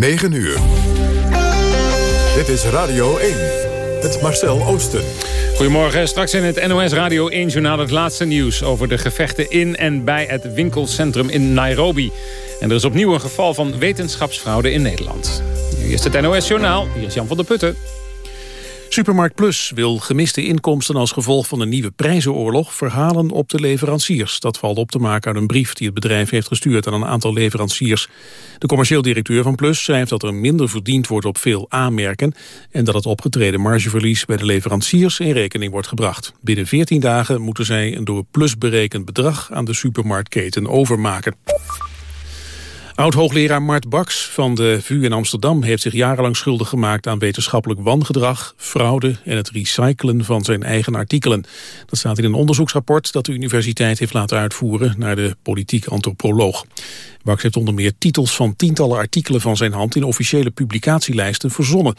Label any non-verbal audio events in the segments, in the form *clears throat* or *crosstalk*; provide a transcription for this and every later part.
9 uur. Dit is Radio 1. Het Marcel Oosten. Goedemorgen, straks in het NOS Radio 1-journaal het laatste nieuws... over de gevechten in en bij het winkelcentrum in Nairobi. En er is opnieuw een geval van wetenschapsfraude in Nederland. Nu is het NOS-journaal, hier is Jan van der Putten. Supermarkt Plus wil gemiste inkomsten als gevolg van een nieuwe prijzenoorlog verhalen op de leveranciers. Dat valt op te maken uit een brief die het bedrijf heeft gestuurd aan een aantal leveranciers. De commercieel directeur van Plus schrijft dat er minder verdiend wordt op veel aanmerken en dat het opgetreden margeverlies bij de leveranciers in rekening wordt gebracht. Binnen 14 dagen moeten zij een door Plus berekend bedrag aan de supermarktketen overmaken. Oud-hoogleraar Mart Baks van de VU in Amsterdam heeft zich jarenlang schuldig gemaakt aan wetenschappelijk wangedrag, fraude en het recyclen van zijn eigen artikelen. Dat staat in een onderzoeksrapport dat de universiteit heeft laten uitvoeren naar de politiek antropoloog. Baks heeft onder meer titels van tientallen artikelen van zijn hand in officiële publicatielijsten verzonnen.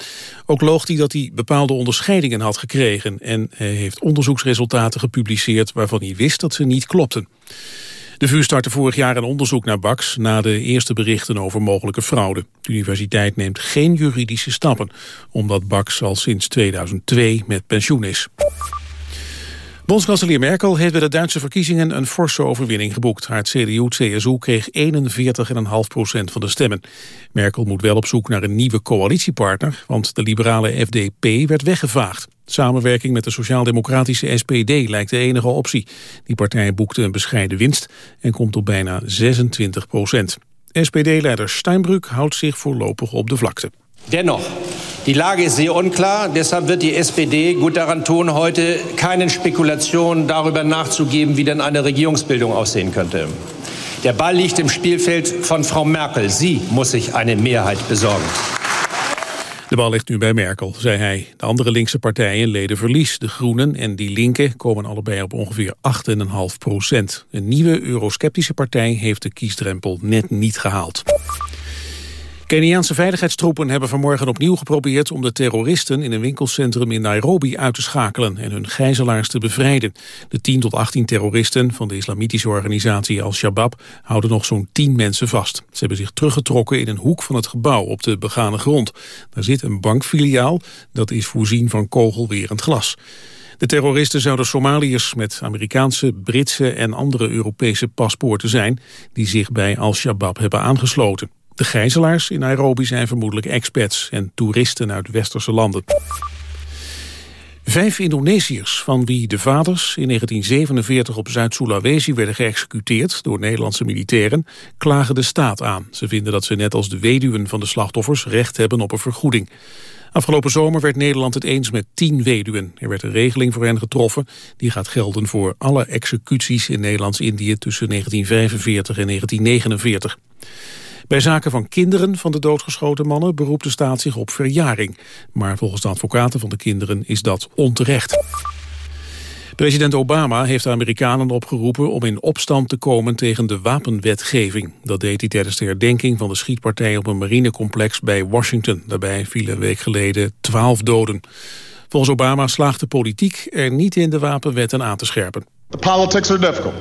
Ook loog hij dat hij bepaalde onderscheidingen had gekregen en hij heeft onderzoeksresultaten gepubliceerd waarvan hij wist dat ze niet klopten. De VU startte vorig jaar een onderzoek naar Bax... na de eerste berichten over mogelijke fraude. De universiteit neemt geen juridische stappen... omdat Bax al sinds 2002 met pensioen is. Bondskanselier Merkel heeft bij de Duitse verkiezingen een forse overwinning geboekt. Haar CDU-CSU kreeg 41,5 procent van de stemmen. Merkel moet wel op zoek naar een nieuwe coalitiepartner, want de liberale FDP werd weggevaagd. Samenwerking met de sociaal-democratische SPD lijkt de enige optie. Die partij boekte een bescheiden winst en komt op bijna 26 procent. SPD-leider Steinbrück houdt zich voorlopig op de vlakte. Dennoch, die Lage ist sehr unklar. Deshalb wird die SPD gut daran tun, heute keinen Spekulationen darüber nachzugeben, wie denn eine Regierungsbildung aussehen könnte. Der Ball liegt im Spielfeld von Frau Merkel. Sie muss sich eine Mehrheit besorgen. De bal ligt nu bij Merkel, zei hij. De andere linkse partijen leden verlies. De Groenen en die Linken komen allebei op ongeveer 8,5 procent. Een nieuwe eurosceptische partij heeft de kiesdrempel net niet gehaald. Keniaanse veiligheidstroepen hebben vanmorgen opnieuw geprobeerd om de terroristen in een winkelcentrum in Nairobi uit te schakelen en hun gijzelaars te bevrijden. De 10 tot 18 terroristen van de islamitische organisatie Al-Shabaab houden nog zo'n 10 mensen vast. Ze hebben zich teruggetrokken in een hoek van het gebouw op de begane grond. Daar zit een bankfiliaal, dat is voorzien van kogelwerend glas. De terroristen zouden Somaliërs met Amerikaanse, Britse en andere Europese paspoorten zijn... die zich bij Al-Shabaab hebben aangesloten. De gijzelaars in Nairobi zijn vermoedelijk expats en toeristen uit westerse landen. Vijf Indonesiërs, van wie de vaders in 1947 op Zuid-Sulawesi werden geëxecuteerd door Nederlandse militairen, klagen de staat aan. Ze vinden dat ze net als de weduwen van de slachtoffers recht hebben op een vergoeding. Afgelopen zomer werd Nederland het eens met tien weduwen. Er werd een regeling voor hen getroffen. Die gaat gelden voor alle executies in Nederlands-Indië tussen 1945 en 1949. Bij zaken van kinderen van de doodgeschoten mannen beroept de staat zich op verjaring. Maar volgens de advocaten van de kinderen is dat onterecht. President Obama heeft de Amerikanen opgeroepen om in opstand te komen tegen de wapenwetgeving. Dat deed hij tijdens de herdenking van de schietpartij op een marinecomplex bij Washington. Daarbij vielen een week geleden twaalf doden. Volgens Obama slaagt de politiek er niet in de wapenwetten aan te scherpen. The politics are difficult,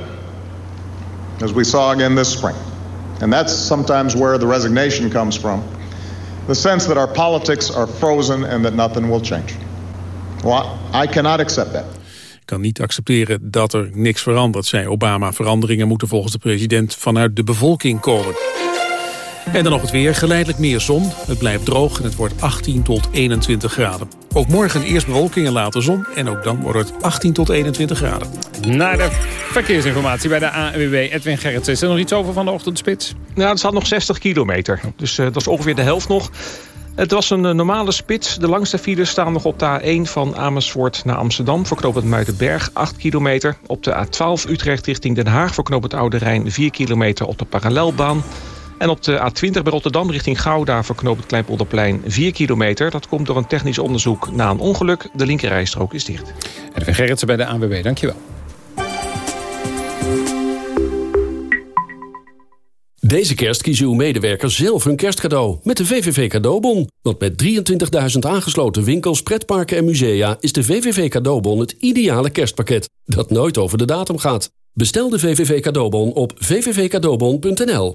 as we saw again this spring. And that's sometimes where the resignation comes from. The sense that our politics are frozen and that nothing will change. I cannot accept that. Ik kan niet accepteren dat er niks verandert, zei Obama. Veranderingen moeten volgens de president vanuit de bevolking komen. En dan nog het weer. Geleidelijk meer zon. Het blijft droog en het wordt 18 tot 21 graden. Ook morgen eerst bewolking en later zon. En ook dan wordt het 18 tot 21 graden. Naar de verkeersinformatie bij de ANWB. Edwin Gerrits, is er nog iets over van de ochtendspits? Nou, er staat nog 60 kilometer. Dus uh, dat is ongeveer de helft nog. Het was een uh, normale spits. De langste files staan nog op de A1 van Amersfoort naar Amsterdam... voor knooppunt Muidenberg, 8 kilometer. Op de A12 Utrecht richting Den Haag voor knooppunt Oude Rijn... 4 kilometer op de parallelbaan. En op de A20 bij Rotterdam richting Gouda voor knooppunt Kleinpolderplein 4 kilometer. Dat komt door een technisch onderzoek na een ongeluk. De linkerrijstrook is dicht. Edwin Gerritsen bij de ANWB, dankjewel. Deze kerst kiezen uw medewerkers zelf hun kerstcadeau met de VVV Cadeaubon. Want met 23.000 aangesloten winkels, pretparken en musea... is de VVV Cadeaubon het ideale kerstpakket dat nooit over de datum gaat. Bestel de VVV Cadeaubon op vvvcadeaubon.nl.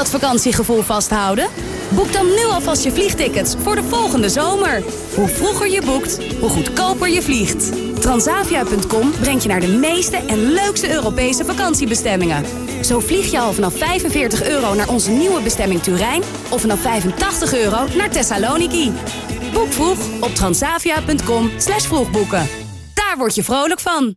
dat vakantiegevoel vasthouden? Boek dan nu alvast je vliegtickets voor de volgende zomer. Hoe vroeger je boekt, hoe goedkoper je vliegt. Transavia.com brengt je naar de meeste en leukste Europese vakantiebestemmingen. Zo vlieg je al vanaf 45 euro naar onze nieuwe bestemming Turijn... of vanaf 85 euro naar Thessaloniki. Boek vroeg op transavia.com slash vroegboeken. Daar word je vrolijk van.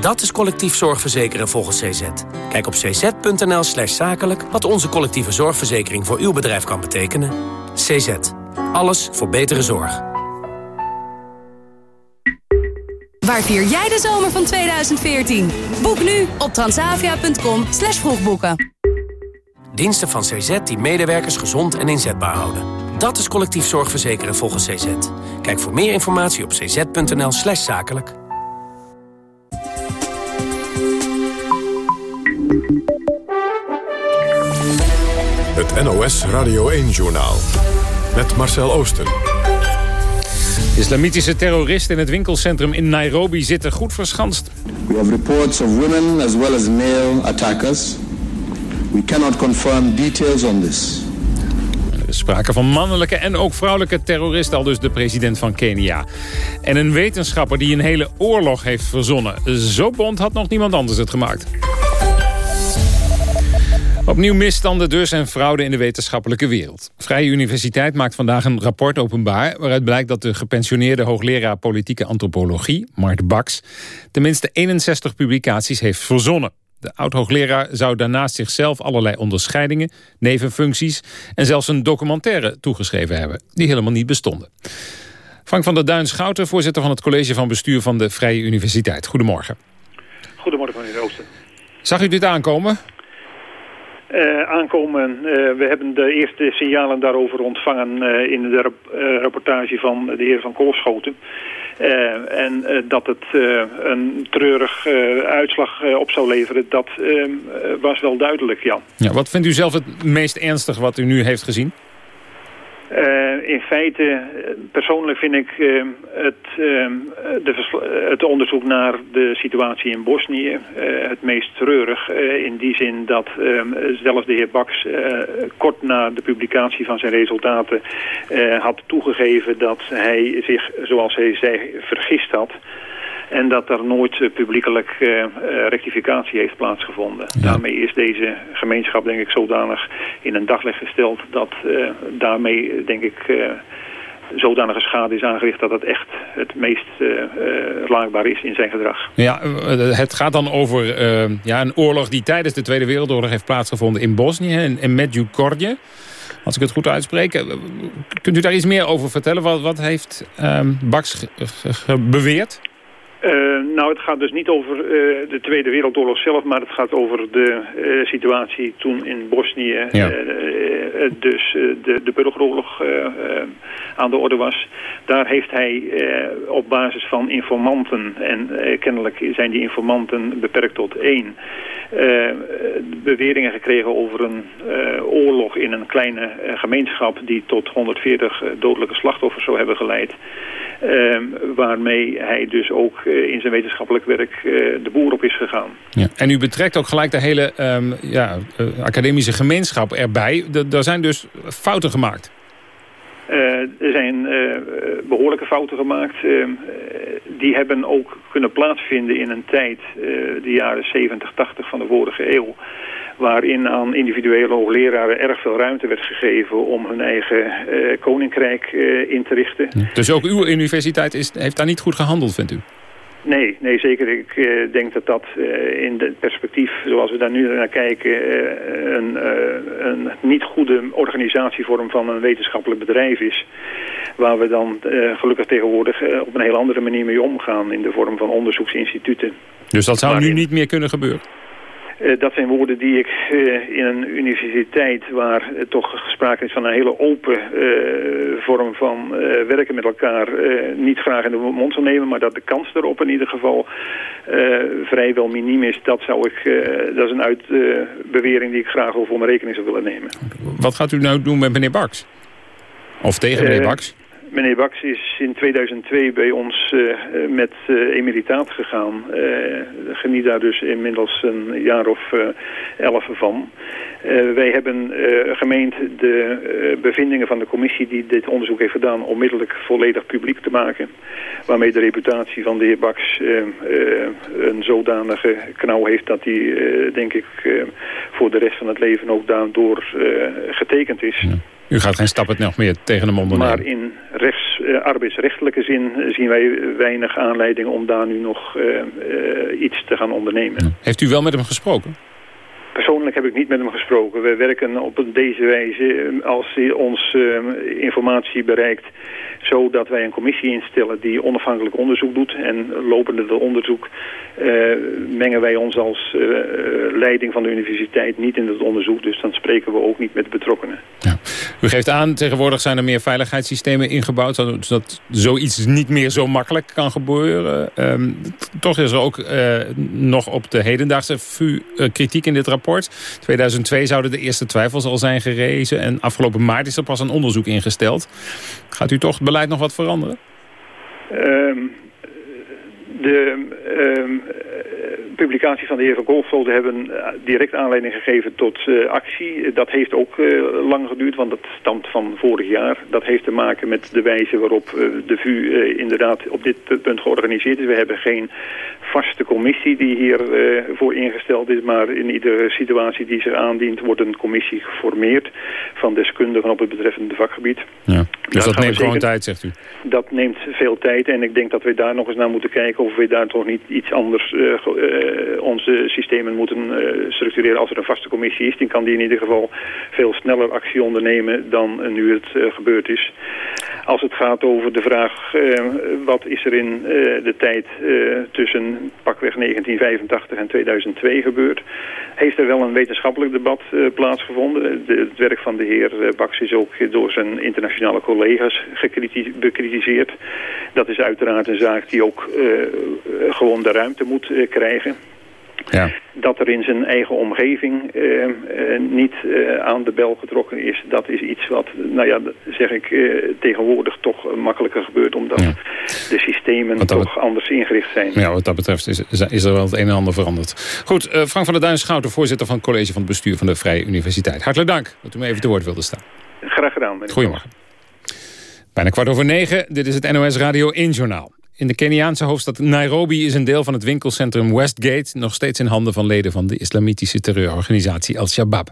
Dat is collectief zorgverzekeren volgens CZ. Kijk op cz.nl slash zakelijk wat onze collectieve zorgverzekering voor uw bedrijf kan betekenen. CZ. Alles voor betere zorg. Waar vier jij de zomer van 2014? Boek nu op transavia.com slash vroegboeken. Diensten van CZ die medewerkers gezond en inzetbaar houden. Dat is collectief zorgverzekeren volgens CZ. Kijk voor meer informatie op cz.nl slash zakelijk. Het NOS Radio 1-journaal. Met Marcel Oosten. Islamitische terroristen in het winkelcentrum in Nairobi zitten goed verschanst. We have reports of women as well as male attackers. We cannot confirm details on this. Er is sprake van mannelijke en ook vrouwelijke terroristen, al dus de president van Kenia. En een wetenschapper die een hele oorlog heeft verzonnen. Zo bond had nog niemand anders het gemaakt. Opnieuw misstanden dus en fraude in de wetenschappelijke wereld. Vrije Universiteit maakt vandaag een rapport openbaar... waaruit blijkt dat de gepensioneerde hoogleraar politieke antropologie... Mart Baks, tenminste 61 publicaties heeft verzonnen. De oud-hoogleraar zou daarnaast zichzelf allerlei onderscheidingen... nevenfuncties en zelfs een documentaire toegeschreven hebben... die helemaal niet bestonden. Frank van der Duin Schouten, voorzitter van het college van bestuur... van de Vrije Universiteit. Goedemorgen. Goedemorgen, meneer Oosten. Zag u dit aankomen? Uh, aankomen. Uh, we hebben de eerste signalen daarover ontvangen uh, in de rap rapportage van de heer Van Koolschoten. en dat het een treurig uitslag op zou leveren, dat was wel duidelijk, ja. ja. Wat vindt u zelf het meest ernstig wat u nu heeft gezien? Uh, in feite, persoonlijk vind ik uh, het, de het onderzoek naar de situatie in Bosnië het meest treurig. in die zin dat zelfs de heer Baks kort na de publicatie van zijn resultaten had toegegeven dat hij zich, zoals hij zei, vergist had. En dat er nooit uh, publiekelijk uh, rectificatie heeft plaatsgevonden. Daarmee is deze gemeenschap denk ik zodanig in een daglicht gesteld... dat daarmee denk ik zodanige schade is aangericht... dat het echt het meest laakbaar is in zijn gedrag. Ja, het gaat dan over ja, een oorlog die tijdens de Tweede Wereldoorlog heeft plaatsgevonden in Bosnië... in, in Medjugorje als ik het goed uitspreek. Kunt u daar iets meer over vertellen? Wat, wat heeft um, Baks beweerd? Uh, nou, het gaat dus niet over uh, de Tweede Wereldoorlog zelf, maar het gaat over de uh, situatie toen in Bosnië. Ja. dus de, de burgeroorlog aan de orde was. Daar heeft hij op basis van informanten, en kennelijk zijn die informanten beperkt tot één, beweringen gekregen over een oorlog in een kleine gemeenschap die tot 140 dodelijke slachtoffers zou hebben geleid. Ehm, waarmee hij dus ook eh, in zijn wetenschappelijk werk eh, de boer op is gegaan. Ja. En u betrekt ook gelijk de hele ehm, ja, eh, academische gemeenschap erbij. Er zijn dus fouten gemaakt. er zijn behoorlijke fouten gemaakt. Ehm, die hebben ook kunnen plaatsvinden in een tijd, de jaren 70, 80 van de vorige eeuw waarin aan individuele hoogleraren erg veel ruimte werd gegeven om hun eigen koninkrijk in te richten. Dus ook uw universiteit is, heeft daar niet goed gehandeld, vindt u? Nee, nee zeker. Ik uh, denk dat dat uh, in het perspectief, zoals we daar nu naar kijken, uh, een, een, niet goede organisatievorm van een wetenschappelijk bedrijf is. Waar we dan gelukkig tegenwoordig op een heel andere manier mee omgaan in de vorm van onderzoeksinstituten. Dus dat zou nu niet meer kunnen gebeuren? Uh, dat zijn woorden die ik uh, in een universiteit waar uh, toch sprake is van een hele open vorm van werken met elkaar niet graag in de mond zou nemen, maar dat de kans erop in ieder geval vrijwel miniem is, dat, zou ik, dat is een uitbewering die ik graag over mijn rekening zou willen nemen. Wat gaat u nou doen met meneer Baks? Of tegen meneer Baks? Meneer Baks is in 2002 bij ons uh, met uh, emeritaat gegaan. Geniet daar dus inmiddels een jaar of elf van. wij hebben gemeend de bevindingen van de commissie die dit onderzoek heeft gedaan... onmiddellijk volledig publiek te maken. Waarmee de reputatie van de heer Baks een zodanige knauw heeft... dat hij, denk ik, voor de rest van het leven ook daardoor getekend is. U gaat geen stappen nog meer tegen hem ondernemen. Maar in rechts, uh, arbeidsrechtelijke zin zien wij weinig aanleiding om daar nu nog uh, uh, iets te gaan ondernemen. Heeft u wel met hem gesproken? Persoonlijk heb ik niet met hem gesproken. We werken op deze wijze als hij ons informatie bereikt zodat wij een commissie instellen die onafhankelijk onderzoek doet. En lopende dat onderzoek uh, mengen wij ons als uh, leiding van de universiteit niet in het onderzoek. Dus dan spreken we ook niet met de betrokkenen. Ja. U geeft aan, tegenwoordig zijn er meer veiligheidssystemen ingebouwd... zodat zoiets niet meer zo makkelijk kan gebeuren. Um, toch is er ook uh, nog op de hedendaagse VU kritiek in dit rapport. 2002 zouden de eerste twijfels al zijn gerezen... en afgelopen maart is er pas een onderzoek ingesteld. Gaat u toch het beleid nog wat veranderen? Um, de um, publicatie van de heer Van Golfsvolde hebben direct aanleiding gegeven tot uh, actie. Dat heeft ook uh, lang geduurd, want dat stamt van vorig jaar. Dat heeft te maken met de wijze waarop de VU inderdaad op dit punt georganiseerd is. We hebben geen vaste commissie die hiervoor ingesteld is, maar in iedere situatie die zich aandient wordt een commissie geformeerd van deskundigen op het betreffende vakgebied. Ja. Dus dat, dat neemt gewoon tijd, zegt u? Dat neemt veel tijd en ik denk dat we daar nog eens naar moeten kijken of we daar toch niet iets anders uh, uh, onze systemen moeten uh, structureren. Als er een vaste commissie is, dan kan die in ieder geval veel sneller actie ondernemen dan nu het gebeurd is. Als het gaat over de vraag wat is er in de tijd tussen pakweg 1985 en 2002 gebeurd, heeft er wel een wetenschappelijk debat plaatsgevonden. De, het werk van de heer Baks is ook door zijn internationale collega's bekritiseerd. Dat is uiteraard een zaak die ook gewoon de ruimte moet krijgen. Ja. Dat er in zijn eigen omgeving uh, uh, niet uh, aan de bel getrokken is, dat is iets wat, nou ja, zeg ik, tegenwoordig toch makkelijker gebeurt, omdat ja. de systemen toch anders ingericht zijn. Ja, wat dat betreft is, is er wel het een en ander veranderd. Goed, Frank van der Duin Schouten, voorzitter van het college van het bestuur van de Vrije Universiteit. Hartelijk dank dat u me even te woord wilde staan. Graag gedaan. Goedemorgen. Bijna kwart over negen, dit is het NOS Radio 1 Journaal. In de Keniaanse hoofdstad Nairobi is een deel van het winkelcentrum Westgate... nog steeds in handen van leden van de islamitische terreurorganisatie Al-Shabaab.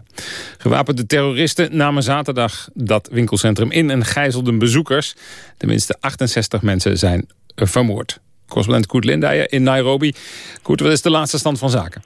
Gewapende terroristen namen zaterdag dat winkelcentrum in... en gijzelden bezoekers. Tenminste 68 mensen zijn vermoord. Correspondent Koert Lindijer in Nairobi. Koert, wat is de laatste stand van zaken?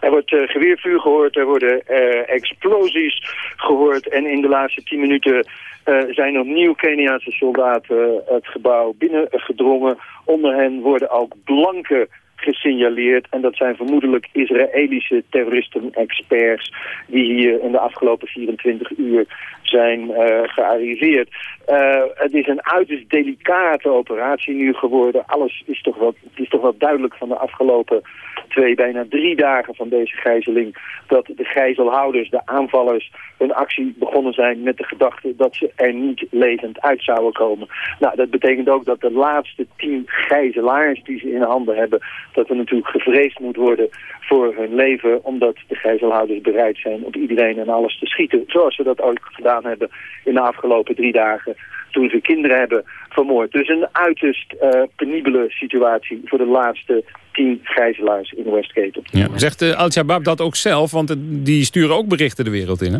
Er wordt uh, geweervuur gehoord, er worden uh, explosies gehoord... en in de laatste tien minuten uh, zijn opnieuw Keniaanse soldaten het gebouw binnengedrongen. Onder hen worden ook blanke gesignaleerd. En dat zijn vermoedelijk Israëlische terroristen-experts... die hier in de afgelopen 24 uur zijn uh, gearriveerd. Uh, het is een uiterst delicate operatie nu geworden. Alles is toch wel, is toch wel duidelijk van de afgelopen twee, bijna drie dagen van deze gijzeling... dat de gijzelhouders, de aanvallers, hun actie begonnen zijn met de gedachte dat ze er niet levend uit zouden komen. Nou, dat betekent ook dat de laatste tien gijzelaars die ze in handen hebben... dat er natuurlijk gevreesd moet worden voor hun leven... omdat de gijzelhouders bereid zijn op iedereen en alles te schieten. Zoals ze dat ook gedaan hebben in de afgelopen drie dagen toen ze kinderen hebben vermoord. Dus een uiterst uh, penibele situatie voor de laatste tien gijzelaars in Westgate. Ja. Zegt uh, Al-Shabaab dat ook zelf? Want die sturen ook berichten de wereld in, hè?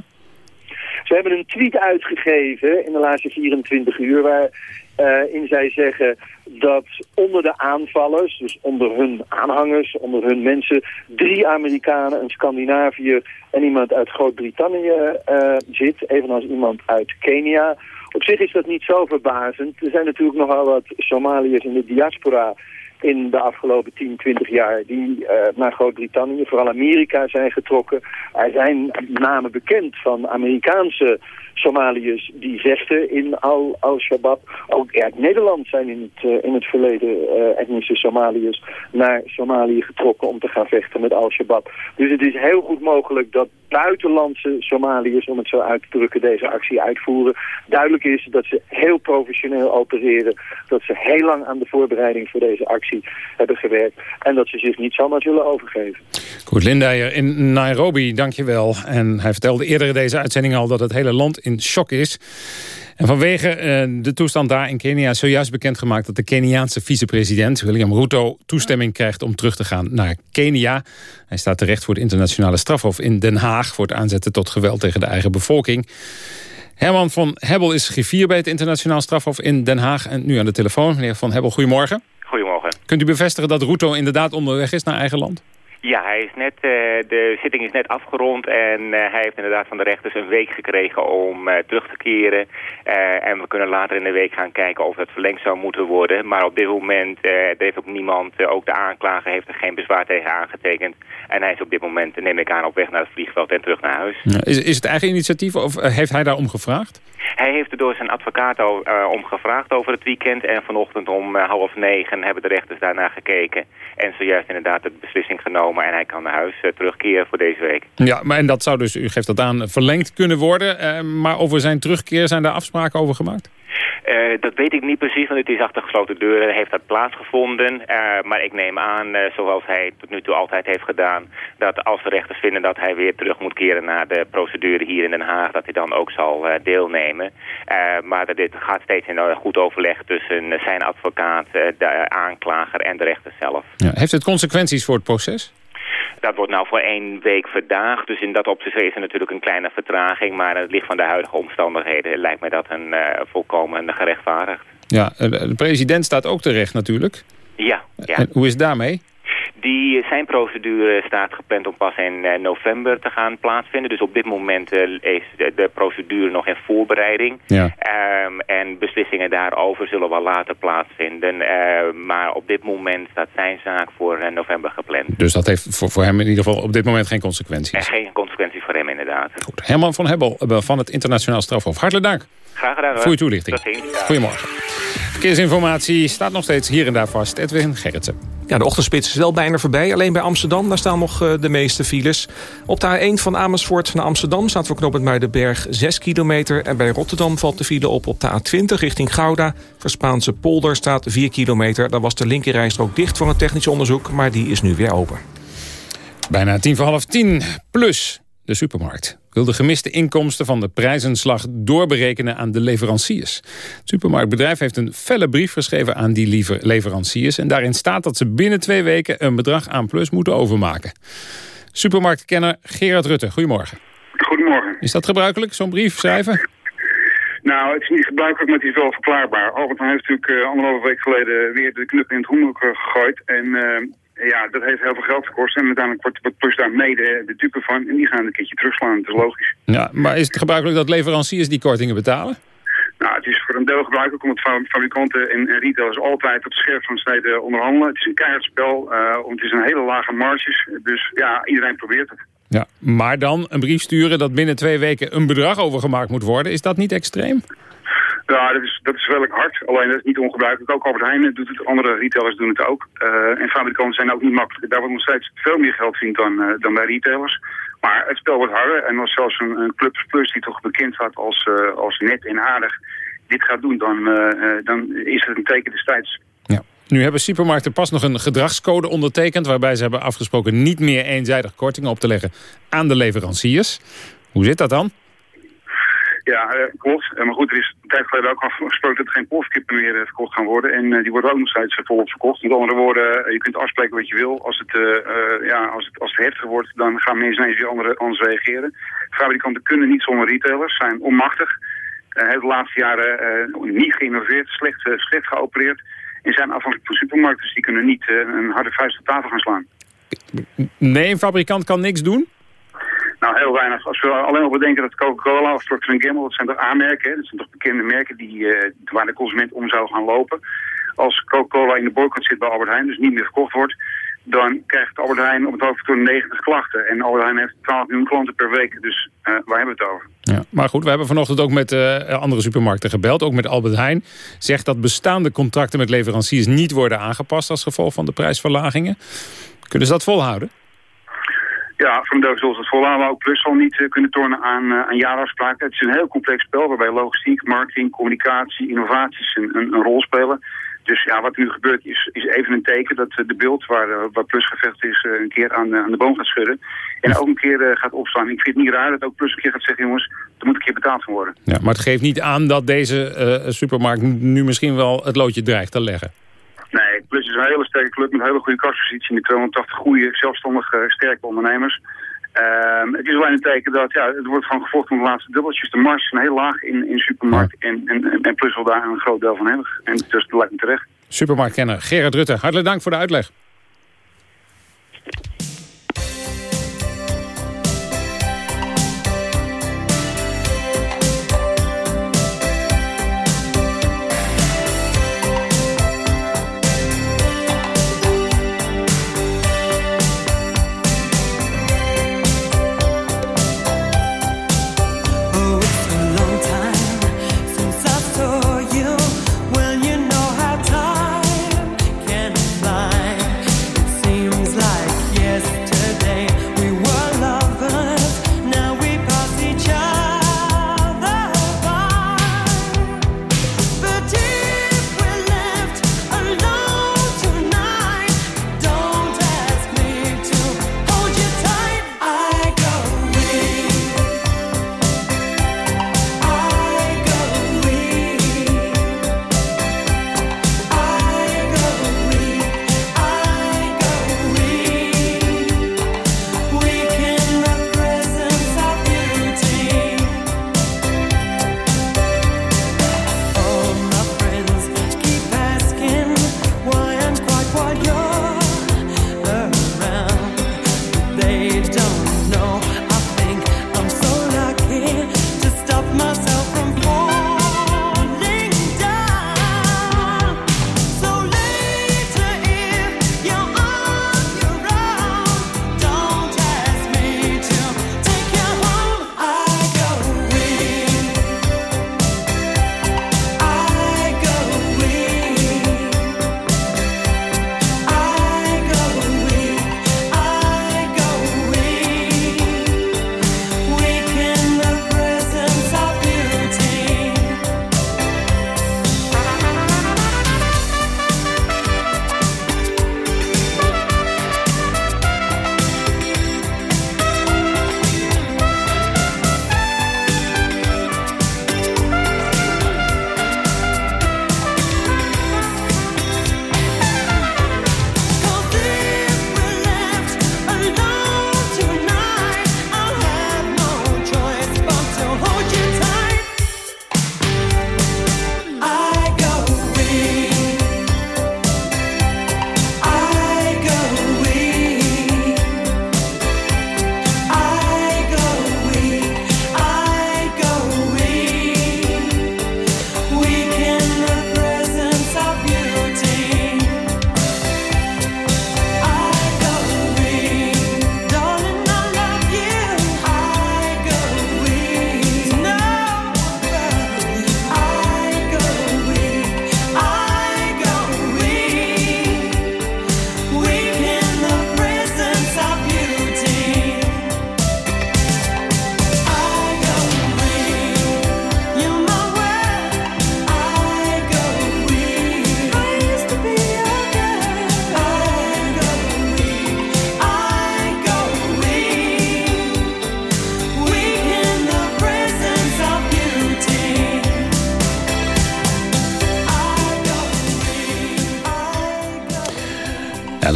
Ze hebben een tweet uitgegeven in de laatste 24 uur... waarin uh, zij zeggen dat onder de aanvallers, dus onder hun aanhangers, onder hun mensen... drie Amerikanen, een Scandinaviër en iemand uit Groot-Brittannië uh, zit. Evenals iemand uit Kenia. Op zich is dat niet zo verbazend. Er zijn natuurlijk nogal wat Somaliërs in de diaspora in de afgelopen 10, 20 jaar die uh, naar Groot-Brittannië, vooral Amerika, zijn getrokken. Er zijn namen bekend van Amerikaanse Somaliërs die vechten in Al-Shabaab. Ook uit Nederland zijn in het, uh, in het verleden uh, etnische Somaliërs naar Somalië getrokken om te gaan vechten met Al-Shabaab. Dus het is heel goed mogelijk dat buitenlandse Somaliërs, om het zo uit te drukken, deze actie uitvoeren. Duidelijk is dat ze heel professioneel opereren, dat ze heel lang aan de voorbereiding voor deze actie hebben gewerkt en dat ze zich niet zomaar zullen overgeven. Goed, Lindijer in Nairobi, dankjewel. En hij vertelde eerder in deze uitzending al dat het hele land in shock is. En vanwege uh, de toestand daar in Kenia is zojuist bekendgemaakt... dat de Keniaanse vicepresident William Ruto toestemming krijgt om terug te gaan naar Kenia. Hij staat terecht voor het internationale strafhof in Den Haag... voor het aanzetten tot geweld tegen de eigen bevolking. Herman van Hebbel is griffier bij het internationaal strafhof in Den Haag... en nu aan de telefoon. Meneer van Hebbel, goedemorgen. Goedemorgen. Kunt u bevestigen dat Ruto inderdaad onderweg is naar eigen land? Ja, hij is net, uh, de zitting is net afgerond en uh, hij heeft inderdaad van de rechters een week gekregen om uh, terug te keren. en we kunnen later in de week gaan kijken of dat verlengd zou moeten worden. Maar op dit moment er heeft ook niemand, ook de aanklager heeft er geen bezwaar tegen aangetekend. En hij is op dit moment, neem ik aan, op weg naar het vliegveld en terug naar huis. Ja, is, is het eigen initiatief of heeft hij daarom gevraagd? Hij heeft er door zijn advocaat al, om gevraagd over het weekend. En vanochtend om half negen hebben de rechters daarnaar gekeken. En zojuist inderdaad de beslissing genomen. En hij kan naar huis uh, terugkeren voor deze week. Ja, maar en dat zou dus, u geeft dat aan, verlengd kunnen worden. Uh, maar over zijn terugkeer zijn daar afspraken over gemaakt? Uh, dat weet ik niet precies, want het is achter gesloten deuren. Heeft dat plaatsgevonden. Uh, maar ik neem aan, uh, zoals hij tot nu toe altijd heeft gedaan... dat als de rechters vinden dat hij weer terug moet keren naar de procedure hier in Den Haag... dat hij dan ook zal deelnemen. maar dit gaat steeds in goed overleg tussen zijn advocaat, de aanklager en de rechter zelf. Ja, heeft het consequenties voor het proces? Dat wordt nou voor één week verdaagd. Dus in dat opzicht is er natuurlijk een kleine vertraging. Maar het ligt van de huidige omstandigheden lijkt mij dat een uh, volkomen gerechtvaardigd. Ja, de president staat ook terecht natuurlijk. Ja. ja. En hoe is het daarmee? Die, zijn procedure staat gepland om pas in uh, november te gaan plaatsvinden. Dus op dit moment uh, is de, de, procedure nog in voorbereiding. Ja. Um, en beslissingen daarover zullen wel later plaatsvinden. Uh, maar op dit moment staat zijn zaak voor november gepland. Dus dat heeft voor, voor hem in ieder geval op dit moment geen consequenties? En geen consequenties voor hem inderdaad. Goed. Herman van Hebbel van het Internationaal Strafhof. Hartelijk dank. Graag gedaan. Voor toelichting. Goedemorgen. Verkeersinformatie staat nog steeds hier en daar vast. Edwin Gerritsen. Ja, de ochtendspits is wel bijna voorbij. Alleen bij Amsterdam, daar staan nog uh, de meeste files. Op de A1 van Amersfoort naar Amsterdam staat voor knooppunt Muidenberg 6 kilometer. En bij Rotterdam valt de file op op de A20 richting Gouda. Voor Spaanse polder staat 4 kilometer. Daar was de linkerrijstrook dicht voor een technisch onderzoek, maar die is nu weer open. Bijna tien voor half tien, plus de supermarkt wil de gemiste inkomsten van de prijzenslag doorberekenen aan de leveranciers. Het supermarktbedrijf heeft een felle brief geschreven aan die leveranciers... en daarin staat dat ze binnen twee weken een bedrag aan plus moeten overmaken. Supermarktkenner Gerard Rutte, goedemorgen. Goedemorgen. Is dat gebruikelijk, zo'n brief schrijven? Nou, het is niet gebruikelijk, maar het is wel verklaarbaar. Albert heeft natuurlijk uh, anderhalve week geleden weer de knup in het hoenderk gegooid. En uh, ja, dat heeft heel veel geld gekost. En uiteindelijk wordt, wordt Plus daar mede de dupe van. En die gaan een keertje terugslaan. Dat is logisch. Ja, maar is het gebruikelijk dat leveranciers die kortingen betalen? Nou, het is voor een deel gebruikelijk omdat fabrikanten en, retailers altijd op scherp van snede onderhandelen. Het is een keihard spel, uh, het is een hele lage marges. Dus ja, iedereen probeert het. Ja, maar dan een brief sturen dat binnen twee weken een bedrag overgemaakt moet worden. Is dat niet extreem? Ja, dat is, dat is hard. Alleen dat is niet ongebruikelijk. Ook Albert Heijn doet het, andere retailers doen het ook. Uh, en fabrikanten zijn ook niet makkelijk. Daar wordt nog steeds veel meer geld zien dan, uh, dan bij retailers. Maar het spel wordt harder. En als zelfs een, een Plus die toch bekend staat als, uh, als net en aardig dit gaat doen, dan, dan is het een teken destijds. Ja. Nu hebben supermarkten pas nog een gedragscode ondertekend... waarbij ze hebben afgesproken niet meer eenzijdig kortingen op te leggen aan de leveranciers. Hoe zit dat dan? Ja, uh, klopt. Uh, maar goed, er is een tijd geleden ook afgesproken dat er geen polskippen meer uh, verkocht gaan worden. En die worden ook nog steeds volop verkocht. Met andere woorden, je kunt afspreken wat je wil. Als het, ja, als het, als het wordt, dan gaan mensen ineens weer andere, anders reageren. Fabrikanten kunnen niet zonder retailers, zijn onmachtig. hebben de laatste jaren niet geïnnoveerd, slecht, slecht geopereerd. En zijn afhankelijk van supermarkten, dus die kunnen niet een harde vuist op tafel gaan slaan. Nee, een fabrikant kan niks doen? Nou, heel weinig. Als we alleen al bedenken dat Coca-Cola of Procter Gamble, dat zijn toch aanmerken, dat zijn toch bekende merken die, uh, waar de consument om zou gaan lopen. Als Coca-Cola in de boycott zit bij Albert Heijn, dus niet meer verkocht wordt, dan krijgt Albert Heijn op het hoofdkantoor 90 klachten. En Albert Heijn heeft 12 miljoen klanten per week, dus uh, waar hebben we het over? Ja, maar goed, we hebben vanochtend ook met uh, andere supermarkten gebeld, ook met Albert Heijn. Zegt dat bestaande contracten met leveranciers niet worden aangepast als gevolg van de prijsverlagingen. Kunnen ze dat volhouden? Ja, van de zullen het volhouden, ook Plus zal niet uh, kunnen tornen aan, uh, aan jaarafspraken. Het is een heel complex spel waarbij logistiek, marketing, communicatie, innovaties een, een, rol spelen. Dus ja, wat nu gebeurt is, is even een teken dat uh, de beeld waar, waar Plus gevecht is een keer aan, aan de boom gaat schudden. En ook een keer gaat opstaan. Ik vind het niet raar dat ook Plus een keer gaat zeggen, jongens, er moet een keer betaald van worden. Ja, maar het geeft niet aan dat deze supermarkt nu misschien wel het loodje dreigt te leggen. Is een hele sterke club met een hele goede kaspositie. Met 280 goede, zelfstandige, sterke ondernemers. Um, het is alleen een teken dat ja, het wordt gewoon gevolgd van de laatste dubbeltjes. De mars is heel laag in, in supermarkt. En, en, en Plus wil daar een groot deel van hebben. En dus dat lijkt me terecht. Supermarktkenner Gerard Rutte, hartelijk dank voor de uitleg.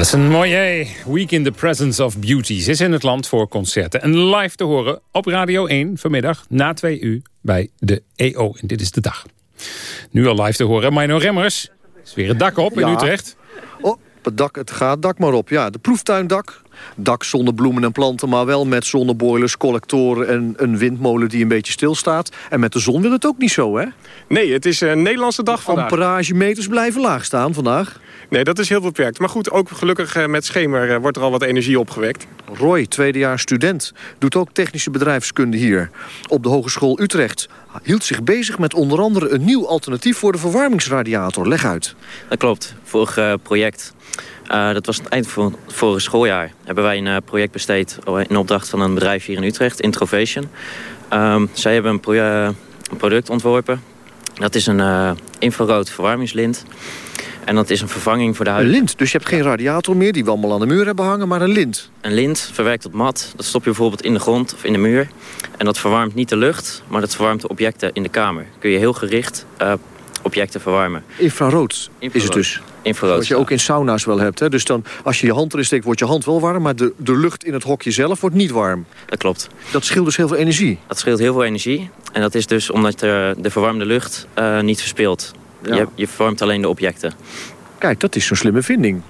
Alison Moyer, Week in the Presence of Beauty. Ze is in het land voor concerten. En live te horen op Radio 1 vanmiddag na 2 uur bij de EO. En dit is de dag. Nu al live te horen, Mino Remmers. is weer het dak op in Ja. Utrecht. Oh, het dak, het gaat dak maar op. Ja, de proeftuindak. Dak zonder bloemen en planten, maar wel met zonneboilers, collectoren... en een windmolen die een beetje stilstaat. En met de zon wil het ook niet zo, hè? Nee, het is een Nederlandse dag vandaag. Amperagemeters blijven laag staan vandaag. Nee, dat is heel beperkt. Maar goed, ook gelukkig eh, met schemer eh, wordt er al wat energie opgewekt. Roy, tweedejaars student, doet ook technische bedrijfskunde hier. Op de Hogeschool Utrecht hield zich bezig met onder andere... een nieuw alternatief voor de verwarmingsradiator. Leg uit. Dat klopt. Vorig eh, project, eh, dat was het eind van het vorige schooljaar... hebben wij een eh, project besteed in opdracht van een bedrijf hier in Utrecht, Introvation. Ehm, zij hebben een, pro- een product ontworpen. Dat is een infrarood verwarmingslint. En dat is een vervanging voor de Een huidige... lint, dus je hebt geen radiator meer... die we allemaal aan de muur hebben hangen, maar een lint. Een lint verwerkt tot mat. Dat stop je bijvoorbeeld in de grond of in de muur. En dat verwarmt niet de lucht, maar dat verwarmt de objecten in de kamer. Kun je heel gericht eh, objecten verwarmen. Infrarood, is het dus. Infrarood, Wat je ook in sauna's wel hebt. Hè? Dus dan, als je je hand erin steekt, wordt je hand wel warm... maar de, de lucht in het hokje zelf wordt niet warm. Dat klopt. Dat scheelt dus heel veel energie. Dat scheelt heel veel energie. En dat is dus omdat de, de verwarmde lucht eh, niet verspilt. Ja. Je, je verwarmt alleen de objecten. Kijk, dat is zo'n slimme vinding.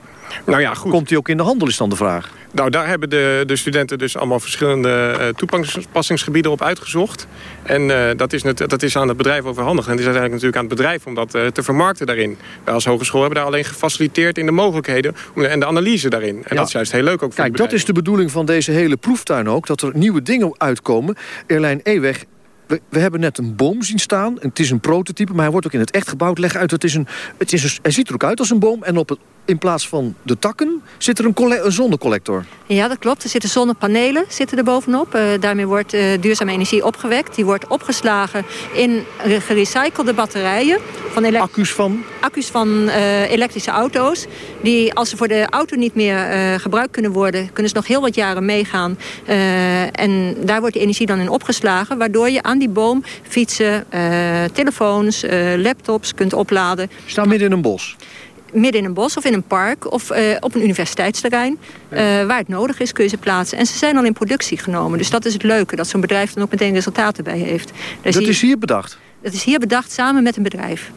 Nou ja, goed. Komt die ook in de handel, is dan de vraag. Nou, daar hebben de, de studenten dus allemaal verschillende eh, toepassingsgebieden op uitgezocht. En eh, dat, is net, dat is aan het bedrijf overhandigd. En het is uiteindelijk natuurlijk aan het bedrijf om dat eh, te vermarkten daarin. Wij als hogeschool hebben daar alleen gefaciliteerd in de mogelijkheden om en de analyse daarin. En Ja. dat is juist heel leuk ook voor Kijk, dat is de bedoeling van deze hele proeftuin ook. Dat er nieuwe dingen uitkomen. Erlijn Eweg, we, we hebben net een boom zien staan. Het is een prototype, maar hij wordt ook in het echt gebouwd. Leg uit, het is een, het is een, hij ziet er ook uit als een boom. En op het, in plaats van de takken zit er een, colle- een zonnecollector. Ja, dat klopt. Er zitten zonnepanelen zitten er bovenop. Eh, daarmee wordt eh, duurzame energie opgewekt. Die wordt opgeslagen in re- gerecyclede batterijen. Van accu's van? Accu's van eh, elektrische auto's. Die als ze voor de auto niet meer gebruikt kunnen worden... kunnen ze nog heel wat jaren meegaan. En daar wordt die energie dan in opgeslagen. Waardoor je aan die boom fietsen, telefoons, laptops kunt opladen. Staan midden in een bos? Midden in een bos of in een park of eh, op een universiteitsterrein. Eh, waar het nodig is kun je ze plaatsen. En ze zijn al in productie genomen. Dus dat is het leuke, dat zo'n bedrijf dan ook meteen resultaten bij heeft. Daar dat je- is hier bedacht. dat is hier bedacht samen met een bedrijf.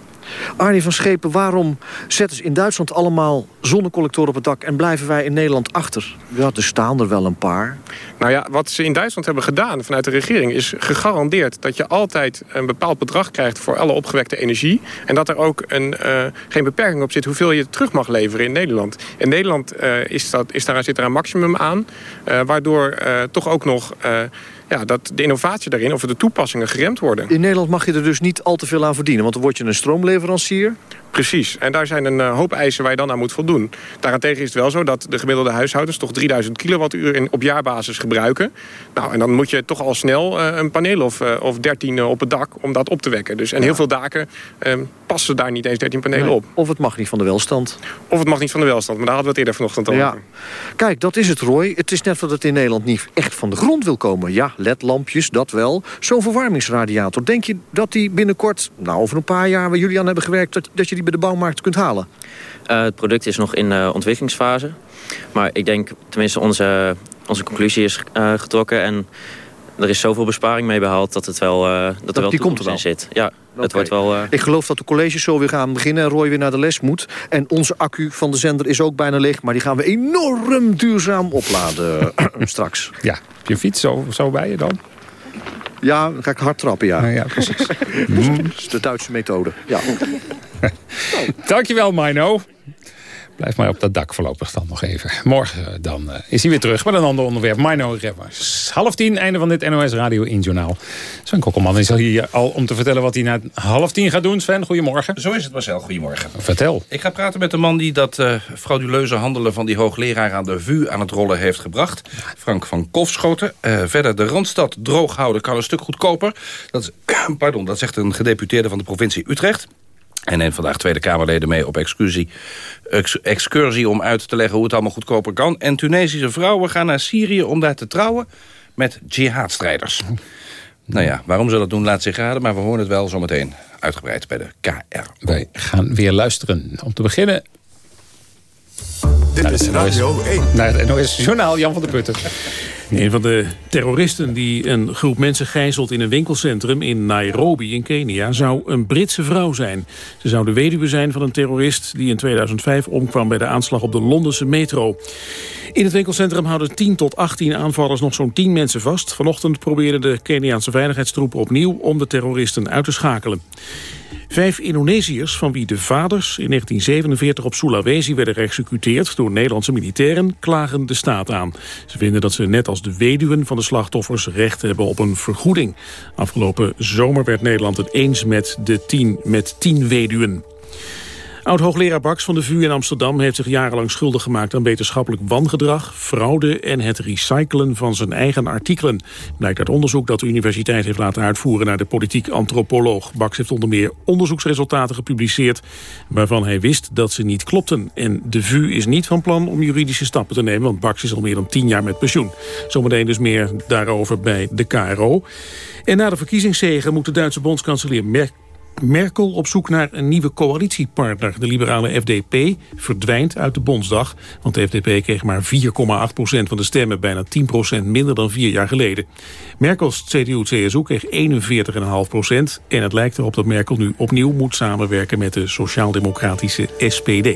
Arnie van Schepen, waarom zetten ze in Duitsland allemaal zonnecollectoren op het dak... en blijven wij in Nederland achter? Ja, er staan er wel een paar. Nou ja, wat ze in Duitsland hebben gedaan vanuit de regering... is gegarandeerd dat je altijd een bepaald bedrag krijgt... voor alle opgewekte energie. En dat er ook een, eh, geen beperking op zit hoeveel je terug mag leveren in Nederland. In Nederland eh, is dat, is daar, zit er een maximum aan. eh, waardoor toch ook nog ja, dat de innovatie daarin... of de toepassingen geremd worden. In Nederland mag je er dus niet al te veel aan verdienen... want dan word je een stroomleverancier. Precies. En daar zijn een eh, hoop eisen waar je dan aan moet voldoen. Daarentegen is het wel zo dat de gemiddelde huishoudens... toch 3000 kilowattuur in, op jaarbasis gebruiken. Nou, en dan moet je toch al snel eh, een paneel of, eh, of 13 eh, op het dak... om dat op te wekken. Dus, en heel veel daken passen daar niet eens 13 panelen Nee, op. Of het mag niet van de welstand. Of het mag niet van de welstand. Maar daar hadden we het eerder vanochtend over. Ja. Kijk, dat is het, Roy. Het is net dat het in Nederland niet echt van de grond wil komen. Ja, ledlampjes, dat wel. Zo'n verwarmingsradiator. Denk je dat die binnenkort, nou over een paar jaar... waar jullie aan hebben gewerkt, dat, dat je die bij de bouwmarkt kunt halen? Eh, het product is nog in de ontwikkelingsfase. Maar ik denk, tenminste onze, onze conclusie is eh, getrokken... en er is zoveel besparing mee behaald dat, het wel, eh, dat er wel die komt er wel. in zit. Ja, het wordt wel... eh, Ik geloof dat de colleges zo weer gaan beginnen en Roy weer naar de les moet. En onze accu van de zender is ook bijna leeg... maar die gaan we enorm duurzaam opladen *clears throat* straks. Ja, heb je fiets zo, zo bij je dan? Ja, dan ga ik hard trappen, ja. ja, precies. *laughs* Dat is de Duitse methode. Ja. *laughs* Dankjewel, Mino. Blijf maar op dat dak voorlopig dan nog even. Morgen eh, dan eh, is hij weer terug met een ander onderwerp. Mino Remmers. Half tien, einde van dit NOS Radio 1 Journaal. Sven Kokkelman is al hier al om te vertellen wat hij na half tien gaat doen. Sven, goedemorgen. Zo is het Marcel, goedemorgen. Vertel. Ik ga praten met de man die dat eh, frauduleuze handelen van die hoogleraar aan de VU aan het rollen heeft gebracht. Frank van Kofschoten. Verder, de Randstad droog houden kan een stuk goedkoper. Dat, is, *clears throat* pardon, dat zegt een gedeputeerde van de provincie Utrecht. En neemt vandaag Tweede Kamerleden mee op excursie, ex- excursie om uit te leggen hoe het allemaal goedkoper kan. En Tunesische vrouwen gaan naar Syrië om daar te trouwen met jihadstrijders. *laughs* Nou ja, waarom ze dat doen laat zich raden, maar we horen het wel zometeen uitgebreid bij de KR. Wij gaan weer luisteren. Om te beginnen Dit is Radio 1. Naar het NOS Journaal, Jan van der Putten. Een van de terroristen die een groep mensen gijzelt in een winkelcentrum in Nairobi in Kenia zou een Britse vrouw zijn. Ze zou de weduwe zijn van een terrorist die in 2005 omkwam bij de aanslag op de Londense metro. In het winkelcentrum houden 10 tot 18 aanvallers nog zo'n 10 mensen vast. Vanochtend probeerden de Keniaanse veiligheidstroepen opnieuw om de terroristen uit te schakelen. Vijf Indonesiërs, van wie de vaders in 1947 op Sulawesi werden geëxecuteerd door Nederlandse militairen, klagen de staat aan. Ze vinden dat ze net als de weduwen van de slachtoffers recht hebben op een vergoeding. Afgelopen zomer werd Nederland het eens met de tien, met tien weduwen. Oud-hoogleraar Bax van de VU in Amsterdam heeft zich jarenlang schuldig gemaakt aan wetenschappelijk wangedrag, fraude en het recyclen van zijn eigen artikelen. Blijkt uit onderzoek dat de universiteit heeft laten uitvoeren naar de politiek antropoloog. Bax heeft onder meer onderzoeksresultaten gepubliceerd waarvan hij wist dat ze niet klopten. En de VU is niet van plan om juridische stappen te nemen, want Bax is al meer dan tien jaar met pensioen. Zometeen dus meer daarover bij de KRO. En na de verkiezingszegen moet de Duitse bondskanselier Merkel Merkel op zoek naar een nieuwe coalitiepartner. De liberale FDP verdwijnt uit de Bondsdag. Want de FDP kreeg maar 4,8% van de stemmen. Bijna 10% minder dan vier jaar geleden. Merkels CDU-CSU kreeg 41,5% En het lijkt erop dat Merkel nu opnieuw moet samenwerken... met de sociaal-democratische SPD.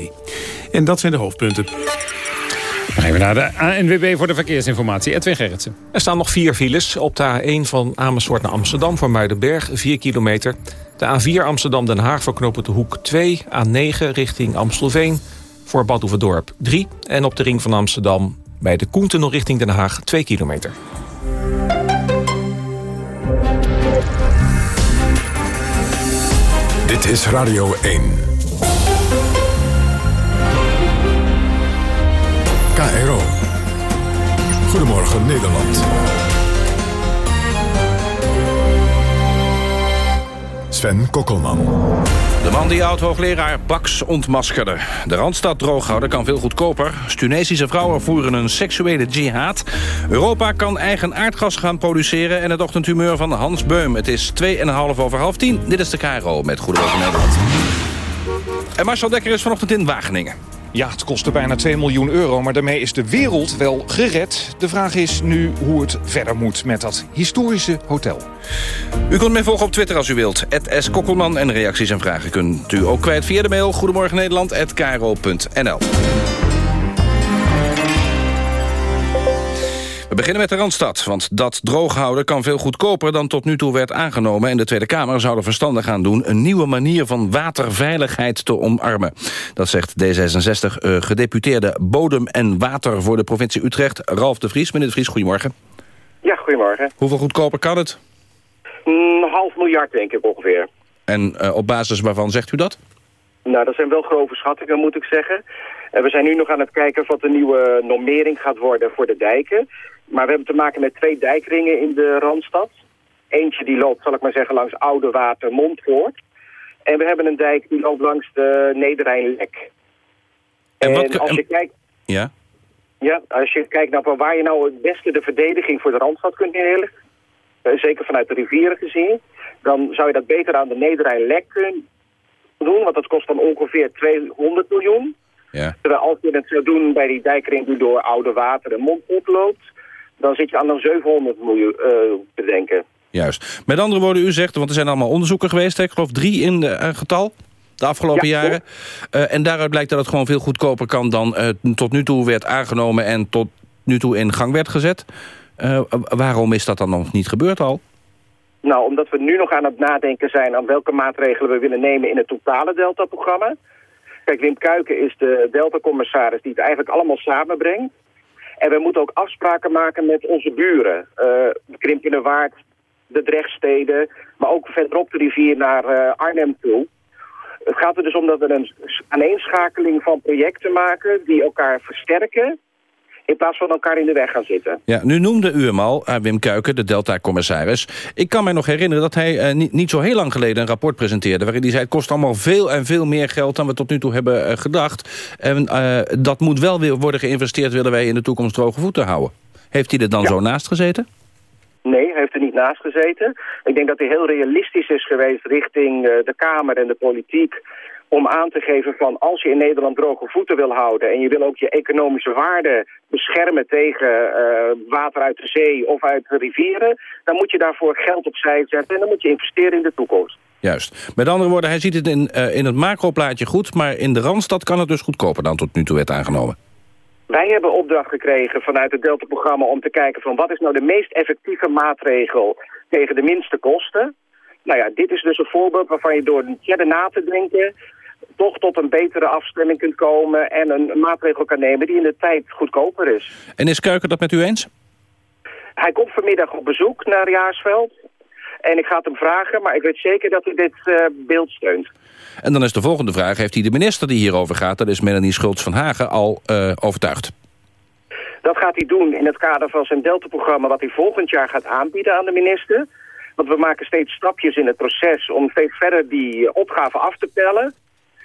En dat zijn de hoofdpunten. Dan gaan we naar de ANWB voor de verkeersinformatie. Edwin Gerritsen. Er staan nog vier files op de A1 van Amersfoort naar Amsterdam... voor Muidenberg, 4 kilometer... De A4 Amsterdam-Den Haag voor knopen de Hoek 2. A9 richting Amstelveen voor Bad 3. En op de ring van Amsterdam bij de Koentunnel richting Den Haag 2 kilometer. Dit is Radio 1. KRO. Goedemorgen Nederland. Sven Kokkelman. De man die oud-hoogleraar Bax ontmaskerde. De Randstad drooghouden kan veel goedkoper. Tunesische vrouwen voeren een seksuele jihad. Europa kan eigen aardgas gaan produceren... en het ochtendhumeur van Hans Beum. Het is 2,5 over half 10. Dit is de KRO met Goedemorgen Nederland. En Marcel Dekker is vanochtend in Wageningen. Ja, het kostte bijna 2 miljoen euro, maar daarmee is de wereld wel gered. De vraag is nu hoe het verder moet met dat historische hotel. U kunt mij volgen op Twitter als u wilt. S. Kokkelman en reacties en vragen kunt u ook kwijt via de mail... Goedemorgen Nederland@kro.nl. We beginnen met de Randstad, want dat drooghouden kan veel goedkoper dan tot nu toe werd aangenomen. En de Tweede Kamer zou er verstandig aan doen een nieuwe manier van waterveiligheid te omarmen. Dat zegt D66-gedeputeerde eh, Bodem en Water voor de provincie Utrecht, Ralf de Vries. Meneer de Vries, goedemorgen. Ja, goedemorgen. Hoeveel goedkoper kan het? Een half miljard denk ik ongeveer. En uh, op basis waarvan zegt u dat? Nou, dat zijn wel grove schattingen, moet ik zeggen. En we zijn nu nog aan het kijken wat de nieuwe normering gaat worden voor de dijken. Maar we hebben te maken met twee dijkringen in de Randstad. Eentje die loopt, zal ik maar zeggen, langs Oude Water Montvoort. En we hebben een dijk die loopt langs de Nederrijnlek. En, wat, als je kijkt... Ja? Ja, als je kijkt naar waar je nou het beste de verdediging voor de Randstad kunt neerleggen... Eh, zeker vanuit de rivieren gezien... dan zou je dat beter aan de Nederrijnlek kunnen doen... want dat kost dan ongeveer 200 miljoen. Ja. Terwijl als je het zou doen bij die dijkring die door Oude Water en Montvoort loopt dan zit je aan dan 700 miljoen uh, te denken. Juist. Met andere woorden, u zegt, want er zijn allemaal onderzoeken geweest... ik geloof drie in de, uh, getal de afgelopen jaren. Uh, en daaruit blijkt dat het gewoon veel goedkoper kan... dan tot nu toe werd aangenomen en tot nu toe in gang werd gezet. waarom is dat dan nog niet gebeurd al? Nou, omdat we nu nog aan het nadenken zijn... aan welke maatregelen we willen nemen in het totale Delta-programma. Kijk, Wim Kuiken is de Delta-commissaris die het eigenlijk allemaal samenbrengt. En we moeten ook afspraken maken met onze buren. Uh, Krimpende Waard, de Drechtsteden, maar ook verderop de rivier naar uh, Arnhem toe. Het gaat er dus om dat we een aaneenschakeling van projecten maken die elkaar versterken in plaats van elkaar in de weg gaan zitten. Ja, nu noemde u hem al, uh, Wim Kuiken, de Delta-commissaris. Ik kan mij nog herinneren dat hij uh, niet, niet, zo heel lang geleden een rapport presenteerde... waarin hij zei, het kost allemaal veel en veel meer geld dan we tot nu toe hebben uh, gedacht. En dat moet wel weer worden geïnvesteerd... willen wij in de toekomst droge voeten houden. Heeft hij er dan zo naast gezeten? Nee, hij heeft er niet naast gezeten. Ik denk dat hij heel realistisch is geweest richting de Kamer en de politiek om aan te geven van als je in Nederland droge voeten wil houden... en je wil ook je economische waarde beschermen tegen uh, water uit de zee of uit de rivieren... dan moet je daarvoor geld opzij zetten en dan moet je investeren in de toekomst. Juist. Met andere woorden, hij ziet het in, uh, in het macroplaatje goed... maar in de Randstad kan het dus goedkoper dan tot nu toe werd aangenomen. Wij hebben opdracht gekregen vanuit het Delta-programma om te kijken van wat is nou de meest effectieve maatregel tegen de minste kosten. Nou ja, dit is dus een voorbeeld waarvan je door verder na te denken toch tot een betere afstemming kunt komen en een maatregel kan nemen die in de tijd goedkoper is. En is Kuiken dat met u eens? Hij komt vanmiddag op bezoek naar Jaarsveld. En ik ga het hem vragen, maar ik weet zeker dat hij dit uh, beeld steunt. En dan is de volgende vraag, heeft hij de minister die hierover gaat... dat is Melanie Schultz van Hagen, al uh, overtuigd? Dat gaat hij doen in het kader van zijn Delta-programma... wat hij volgend jaar gaat aanbieden aan de minister. Want we maken steeds stapjes in het proces... om steeds verder die opgave af te pellen.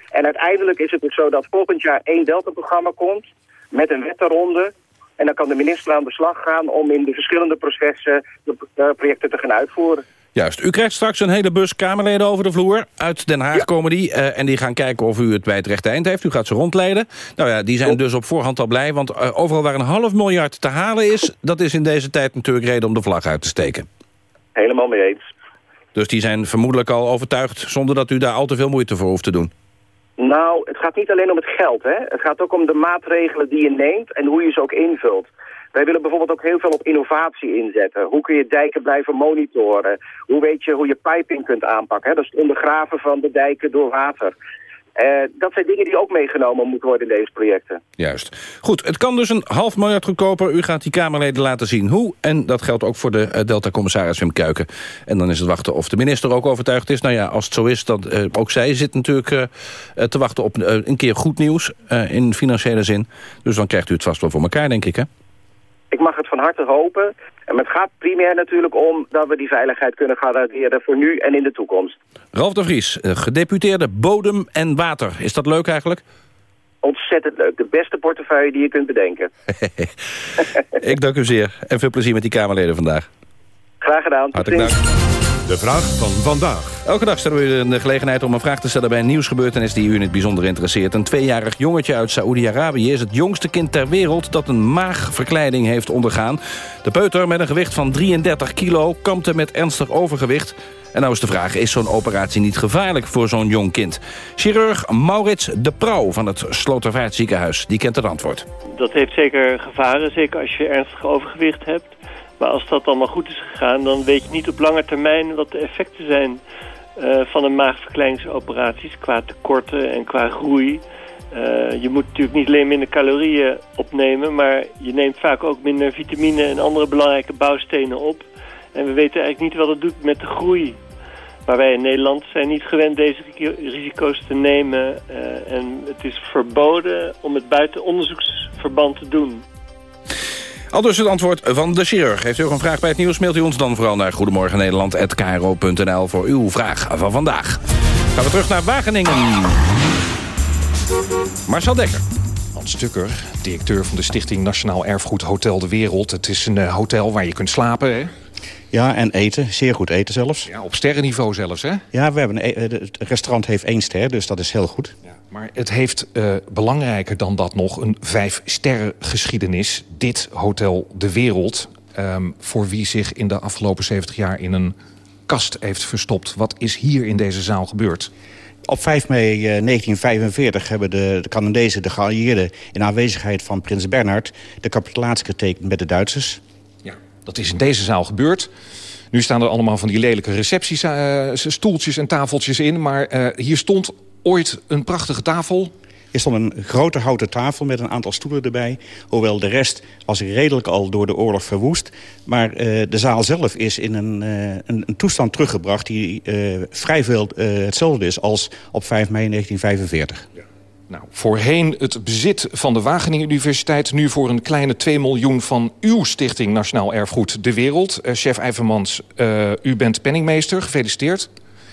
En uiteindelijk is het dus zo dat volgend jaar één Delta-programma komt... met een wettenronde. En dan kan de minister aan de slag gaan... om in de verschillende processen de uh, projecten te gaan uitvoeren. Juist. U krijgt straks een hele bus Kamerleden over de vloer. Uit Den Haag ja. komen die. Uh, en die gaan kijken of u het bij het rechte eind heeft. U gaat ze rondleiden. Nou ja, die zijn dus op voorhand al blij. Want uh, overal waar een half miljard te halen is... dat is in deze tijd natuurlijk reden om de vlag uit te steken. Helemaal mee eens. Dus die zijn vermoedelijk al overtuigd... zonder dat u daar al te veel moeite voor hoeft te doen. Nou, het gaat niet alleen om het geld. Hè? Het gaat ook om de maatregelen die je neemt... en hoe je ze ook invult. Wij willen bijvoorbeeld ook heel veel op innovatie inzetten. Hoe kun je dijken blijven monitoren? Hoe weet je hoe je piping kunt aanpakken? Hè? Dat is het ondergraven van de dijken door water. Uh, dat zijn dingen die ook meegenomen moeten worden in deze projecten. Juist. Goed, het kan dus een half miljard goedkoper. U gaat die Kamerleden laten zien hoe. En dat geldt ook voor de uh, Delta-commissaris Wim Kuiken. En dan is het wachten of de minister ook overtuigd is. Nou ja, als het zo is, dan uh, ook zij zit natuurlijk te wachten op een keer goed nieuws. in financiële zin. Dus dan krijgt u het vast wel voor elkaar, denk ik, hè? Ik mag het van harte hopen. En het gaat primair natuurlijk om dat we die veiligheid kunnen garanderen voor nu en in de toekomst. Ralf de Vries, gedeputeerde bodem en water. Is dat leuk eigenlijk? Ontzettend leuk. De beste portefeuille die je kunt bedenken. *laughs* Ik dank u zeer. En veel plezier met die Kamerleden vandaag. Graag gedaan. Hartelijk dank. De vraag van vandaag. Elke dag stellen we u de gelegenheid om een vraag te stellen bij een nieuwsgebeurtenis die u in het bijzonder interesseert. Een tweejarig jongetje uit Saoedi-Arabië is het jongste kind ter wereld dat een maagverkleiding heeft ondergaan. De peuter met een gewicht van 33 kilo kampte met ernstig overgewicht. En nou is de vraag, is zo'n operatie niet gevaarlijk voor zo'n jong kind? Chirurg Maurits de Prouw van het Slotervaartziekenhuis, die kent het antwoord. Dat heeft zeker gevaren, zeker als je ernstig overgewicht hebt. Maar als dat allemaal goed is gegaan, dan weet je niet op lange termijn wat de effecten zijn uh, van een maagverkleiningsoperaties qua tekorten en qua groei. Uh, je moet natuurlijk niet alleen minder calorieën opnemen, maar je neemt vaak ook minder vitamine en andere belangrijke bouwstenen op. En we weten eigenlijk niet wat het doet met de groei. Maar wij in Nederland zijn niet gewend deze risico's te nemen. Uh, en het is verboden om het buiten onderzoeksverband te doen. Al dus het antwoord van de chirurg. Heeft u ook een vraag bij het nieuws, mailt u ons dan vooral naar goedemorgennederland.kro.nl voor uw vraag van vandaag. Gaan we terug naar Wageningen. Marcel Dekker. Hans Stukker, directeur van de Stichting Nationaal Erfgoed Hotel de Wereld. Het is een uh, hotel waar je kunt slapen, hè? Ja, en eten. Zeer goed eten zelfs. Ja, op sterrenniveau zelfs, hè? Ja, we hebben een, het restaurant heeft één ster, dus dat is heel goed. Ja. Maar het heeft uh, belangrijker dan dat nog een vijf sterren geschiedenis. Dit Hotel de Wereld, um, voor wie zich in de afgelopen 70 jaar in een kast heeft verstopt. Wat is hier in deze zaal gebeurd? Op 5 mei uh, 1945 hebben de, de Canadezen, de geallieerden... in aanwezigheid van prins Bernhard de capitulatie getekend met de Duitsers. Ja, dat is in deze zaal gebeurd. Nu staan er allemaal van die lelijke recepties, uh, stoeltjes en tafeltjes in. Maar uh, hier stond ooit een prachtige tafel. Er stond een grote houten tafel met een aantal stoelen erbij. Hoewel de rest was redelijk al door de oorlog verwoest. Maar uh, de zaal zelf is in een, uh, een, een, toestand teruggebracht... die uh, vrij veel hetzelfde is als op 5 mei 1945. Ja. Nou, voorheen het bezit van de Wageningen Universiteit... nu voor een kleine 2 miljoen van uw stichting Nationaal Erfgoed De Wereld. chef Ijvermans, u bent penningmeester. Gefeliciteerd.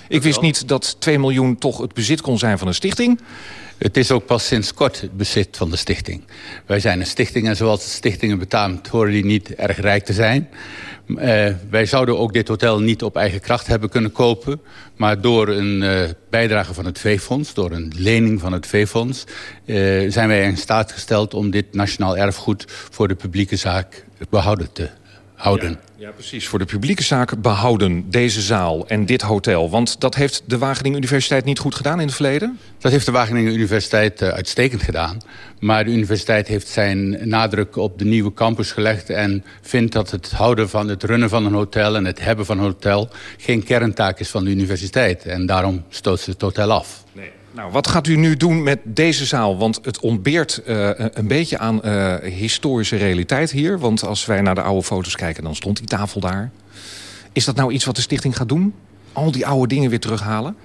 Ik wist niet dat 2 miljoen toch het bezit kon zijn van een stichting. Het is ook pas sinds kort het bezit van de stichting. Wij zijn een stichting en zoals de stichtingen betaamt... horen die niet erg rijk te zijn. Uh, wij zouden ook dit hotel niet op eigen kracht hebben kunnen kopen. Maar door een uh, bijdrage van het veefonds, door een lening van het veefonds... Uh, zijn wij in staat gesteld om dit nationaal erfgoed voor de publieke zaak behouden te houden. Ja. Ja, precies. Voor de publieke zaak behouden deze zaal en dit hotel. Want dat heeft de Wageningen Universiteit niet goed gedaan in het verleden? Dat heeft de Wageningen Universiteit uh, uitstekend gedaan. Maar de universiteit heeft zijn nadruk op de nieuwe campus gelegd... en vindt dat het houden van het runnen van een hotel en het hebben van een hotel... geen kerntaak is van de universiteit. En daarom stoot ze het hotel af. Nou, wat gaat u nu doen met deze zaal? Want het ontbeert uh, een beetje aan uh, historische realiteit hier. Want als wij naar de oude foto's kijken, dan stond die tafel daar. Is dat nou iets wat de stichting gaat doen? Al die oude dingen weer terughalen?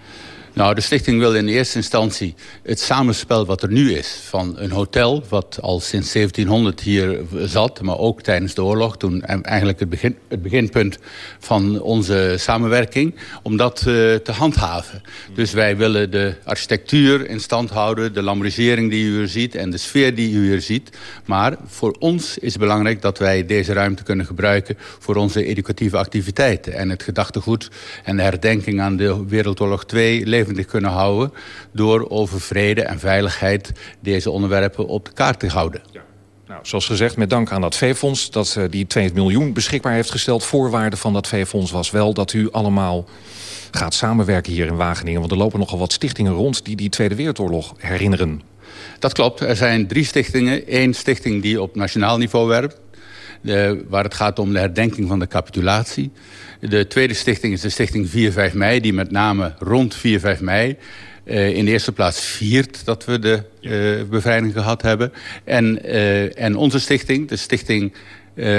Nou, de stichting wil in eerste instantie het samenspel wat er nu is... van een hotel wat al sinds 1700 hier zat... maar ook tijdens de oorlog, toen eigenlijk het, begin, het beginpunt van onze samenwerking... om dat uh, te handhaven. Dus wij willen de architectuur in stand houden... de lambrisering die u hier ziet en de sfeer die u hier ziet. Maar voor ons is het belangrijk dat wij deze ruimte kunnen gebruiken... voor onze educatieve activiteiten en het gedachtegoed... en de herdenking aan de Wereldoorlog 2 levendig kunnen houden... door over vrede en veiligheid deze onderwerpen op de kaart te houden. Ja. Nou, zoals gezegd, met dank aan dat veefonds... dat uh, die 2 miljoen beschikbaar heeft gesteld. Voorwaarde van dat veefonds was wel dat u allemaal gaat samenwerken hier in Wageningen. Want er lopen nogal wat stichtingen rond die die Tweede Wereldoorlog herinneren. Dat klopt. Er zijn drie stichtingen. Eén stichting die op nationaal niveau werkt. De, waar het gaat om de herdenking van de capitulatie. De tweede stichting is de stichting 4-5 mei... die met name rond 4-5 mei uh, in de eerste plaats viert dat we de uh, bevrijding gehad hebben. En, uh, en onze stichting, de stichting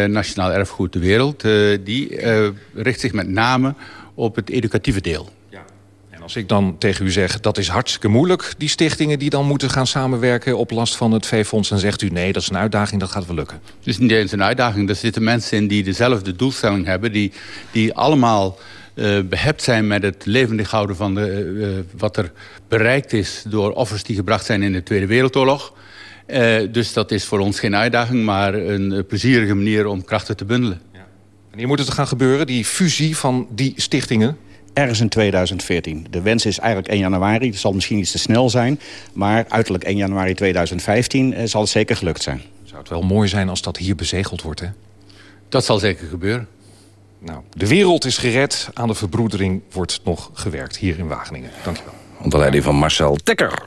Nationaal Erfgoed de Wereld... die richt zich met name op het educatieve deel. Als ik dan tegen u zeg, dat is hartstikke moeilijk... die stichtingen die dan moeten gaan samenwerken op last van het veefonds... dan zegt u nee, dat is een uitdaging, dat gaat wel lukken. Het is niet eens een uitdaging. Er zitten mensen in die dezelfde doelstelling hebben... die, die allemaal uh, behept zijn met het levendig houden van de, uh, wat er bereikt is... door offers die gebracht zijn in de Tweede Wereldoorlog... Uh, dus dat is voor ons geen uitdaging, maar een plezierige manier om krachten te bundelen. Ja. Wanneer moet het gaan gebeuren, die fusie van die stichtingen? Ergens in 2014. De wens is eigenlijk 1 januari. Het zal misschien iets te snel zijn. Maar uiterlijk 1 januari 2015 eh, zal het zeker gelukt zijn. Zou het wel mooi zijn als dat hier bezegeld wordt, hè? Dat zal zeker gebeuren. Nou, de wereld is gered. Aan de verbroedering wordt nog gewerkt hier in Wageningen. Dankjewel. Onder leiding van Marcel Tekker.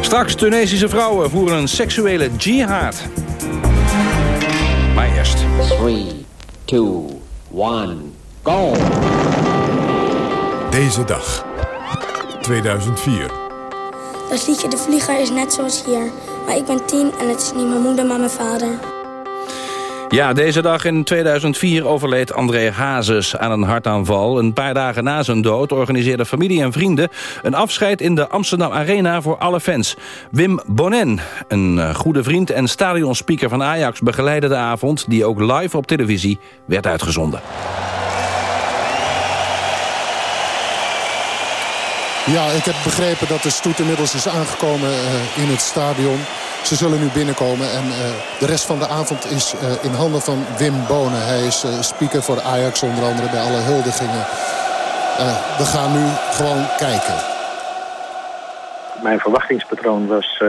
Straks Tunesische vrouwen voeren een seksuele jihad. Maar eerst. 3, 2, 1... Deze dag. 2004. Dat liedje De Vlieger is net zoals hier. Maar ik ben tien en het is niet mijn moeder, maar mijn vader. Ja, deze dag in 2004 overleed André Hazes aan een hartaanval. Een paar dagen na zijn dood organiseerden familie en vrienden... een afscheid in de Amsterdam Arena voor alle fans. Wim Bonnen, een eh, goede vriend en stadionspeaker van Ajax... begeleidde de avond die ook live op televisie werd uitgezonden. Ja, ik heb begrepen dat de stoet inmiddels is aangekomen uh, in het stadion. Ze zullen nu binnenkomen en uh, de rest van de avond is uh, in handen van Wim Bonen. Hij is speaker voor Ajax onder andere bij alle huldigingen. we gaan nu gewoon kijken. Mijn verwachtingspatroon was,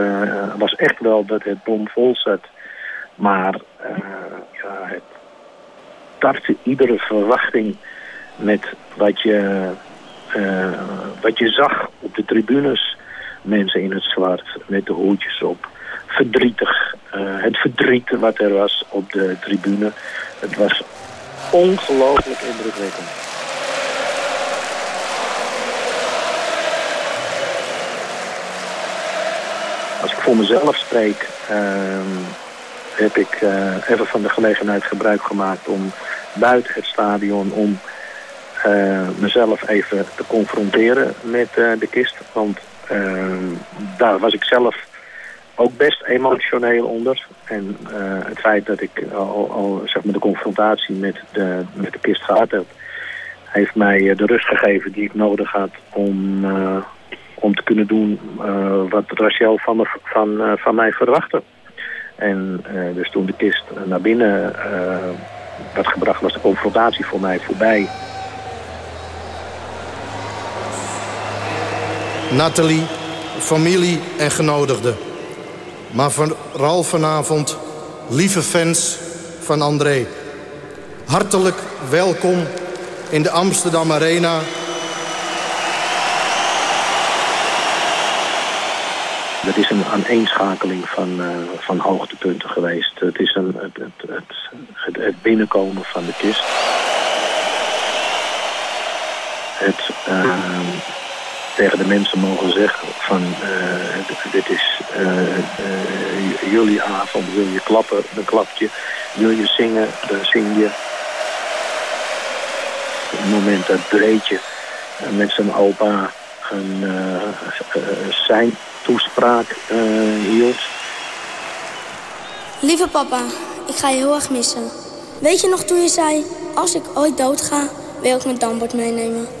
was echt wel dat het bomvol zat. Maar ja, het tartte iedere verwachting met wat je uh, wat je zag op de tribunes, mensen in het zwart met de hoedjes op. Verdrietig. Uh, het verdriet wat er was op de tribune. Het was ongelooflijk indrukwekkend. Als ik voor mezelf spreek, uh, heb ik uh, even van de gelegenheid gebruik gemaakt om buiten het stadion om uh, mezelf even te confronteren met uh, de kist. Want uh, daar was ik zelf ook best emotioneel onder. En het feit dat ik al, al, zeg maar de confrontatie met de, met de kist gehad heb... heeft mij de rust gegeven die ik nodig had om, om te kunnen doen wat Rachel van, me, van, van mij verwachtte. En dus toen de kist naar binnen werd gebracht, was de confrontatie voor mij voorbij. Nathalie, familie en genodigden. Maar vooral vanavond lieve fans van André. Hartelijk welkom in de Amsterdam Arena. Het is een aaneenschakeling van, uh, van hoogtepunten geweest. Het is een, het, het, het, het binnenkomen van de kist. Het... Uh, tegen de mensen mogen zeggen van uh, dit is uh, jullie avond, wil je klappen, dan klap je. Wil je zingen, dan zing je. Op het moment dat Breetje met zijn opa een, zijn toespraak hield. Lieve papa, ik ga je heel erg missen. Weet je nog toen je zei, als ik ooit dood ga, wil ik mijn dambord meenemen.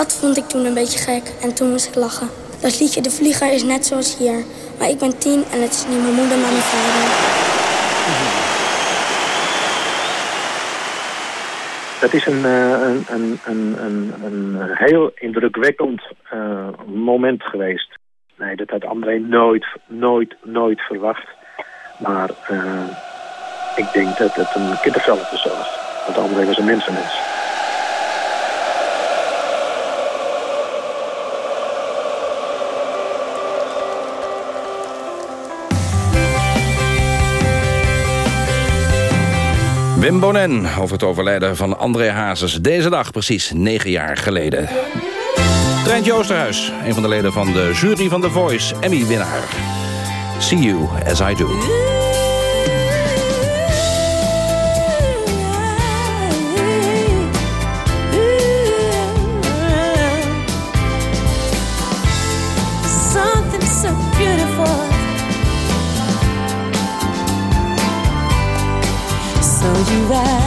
Dat vond ik toen een beetje gek en toen moest ik lachen. Dat liedje De Vlieger is net zoals hier. Maar ik ben tien en het is niet mijn moeder, maar mijn vader. Dat is een, een, een, een, een, heel indrukwekkend uh, moment geweest. Nee, dat had André nooit, nooit, nooit verwacht. Maar uh, ik denk dat het een kinderveld was. Want André was een mensenmens. Wim Bonen over het overlijden van André Hazes. Deze dag, precies negen jaar geleden. Trent Joosterhuis, een van de leden van de jury van The Voice, Emmy-winnaar. See you as I do. You ask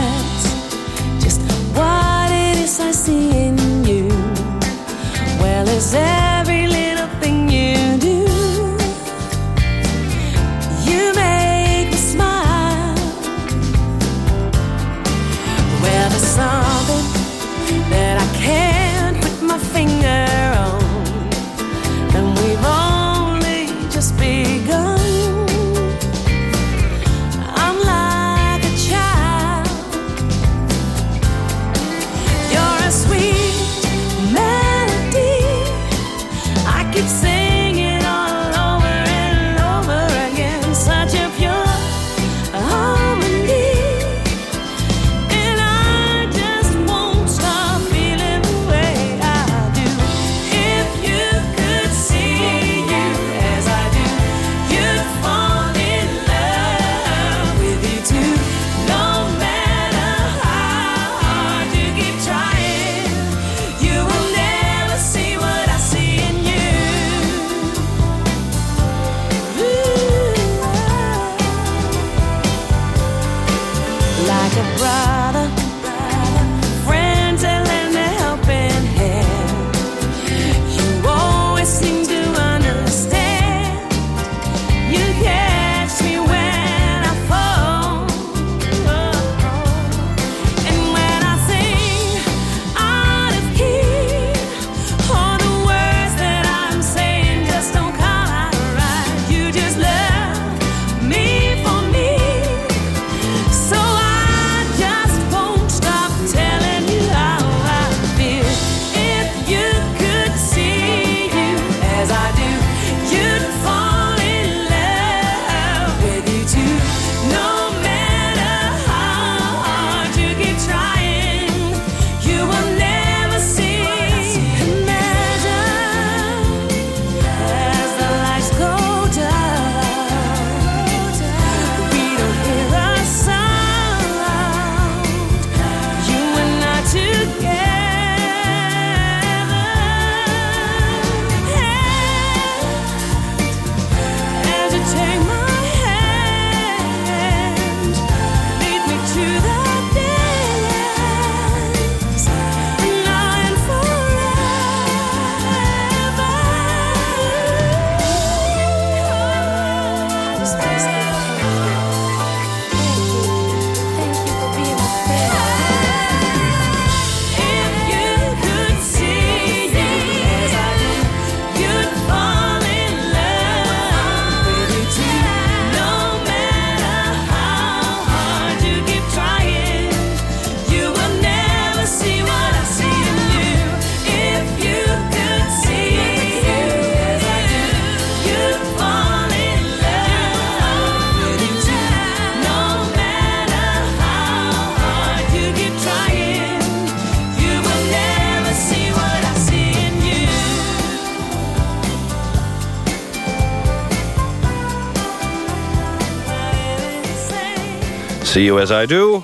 See you as I do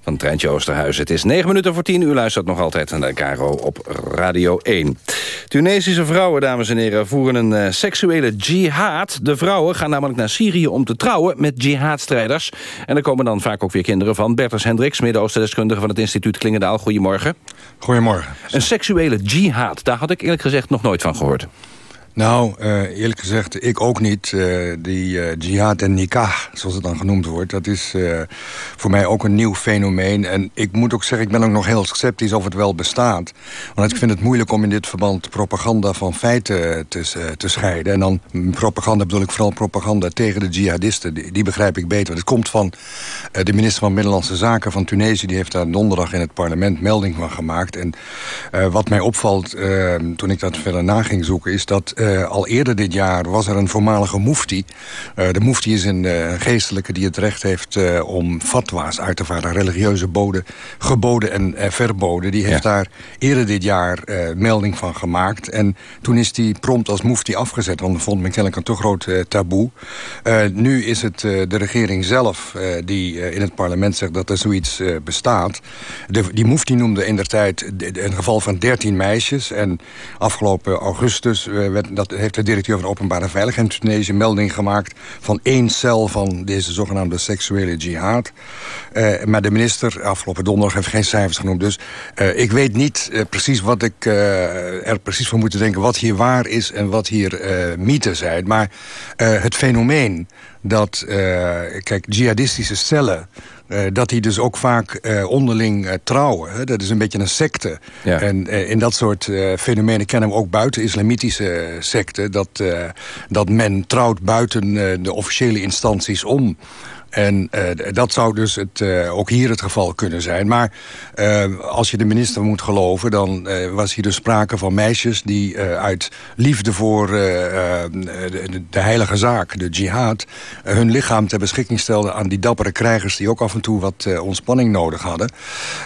van Treintje Oosterhuis. Het is 9 minuten voor 10. U luistert nog altijd naar de Caro op Radio 1. Tunesische vrouwen, dames en heren, voeren een uh, seksuele jihad. De vrouwen gaan namelijk naar Syrië om te trouwen met jihadstrijders. En er komen dan vaak ook weer kinderen van. Bertus Hendricks, Midden-Oosten-deskundige van het instituut Klingendaal. Goedemorgen. Goedemorgen. Een seksuele jihad, daar had ik eerlijk gezegd nog nooit van gehoord. Nou, uh, eerlijk gezegd, ik ook niet. Uh, die uh, jihad en nikah, zoals het dan genoemd wordt... dat is voor mij ook een nieuw fenomeen. En ik moet ook zeggen, ik ben ook nog heel sceptisch of het wel bestaat. Want ik vind het moeilijk om in dit verband propaganda van feiten te, te scheiden. En dan propaganda bedoel ik vooral propaganda tegen de jihadisten. Die, begrijp ik beter. Het komt van de minister van Binnenlandse Zaken van Tunesië. Die heeft daar donderdag in het parlement melding van gemaakt. En wat mij opvalt toen ik dat verder na ging zoeken... is dat uh, al eerder dit jaar was er een voormalige mufti. Uh, de mufti is een uh, geestelijke die het recht heeft om fatwa's uit te vaardigen. Religieuze boden, geboden en verboden. Die heeft ja. daar eerder dit jaar melding van gemaakt. En toen is die prompt als mufti afgezet. Want dat vond men kennelijk een te groot taboe. nu is het de regering zelf die in het parlement zegt dat er zoiets bestaat. De, die mufti noemde in der tijd een geval van 13 meisjes. En afgelopen augustus werd dat heeft de directeur van Openbare Veiligheid in Tunesië melding gemaakt... van één cel van deze zogenaamde seksuele jihad. Uh, maar de minister afgelopen donderdag heeft geen cijfers genoemd. Dus uh, ik weet niet uh, precies wat ik er precies voor moet denken... wat hier waar is en wat hier mythe zijn. Maar het fenomeen dat, kijk, jihadistische cellen... Uh, dat die dus ook vaak uh, onderling uh, trouwen. Hè? Dat is een beetje een secte. Ja. En in dat soort fenomenen kennen we ook buiten islamitische secten... dat, dat men trouwt buiten de officiële instanties om... En uh, dat zou dus het, uh, ook hier het geval kunnen zijn. Maar uh, als je de minister moet geloven... dan was hier dus sprake van meisjes die uit liefde voor de, de, heilige zaak... de jihad, hun lichaam ter beschikking stelden... aan die dappere krijgers die ook af en toe wat ontspanning nodig hadden.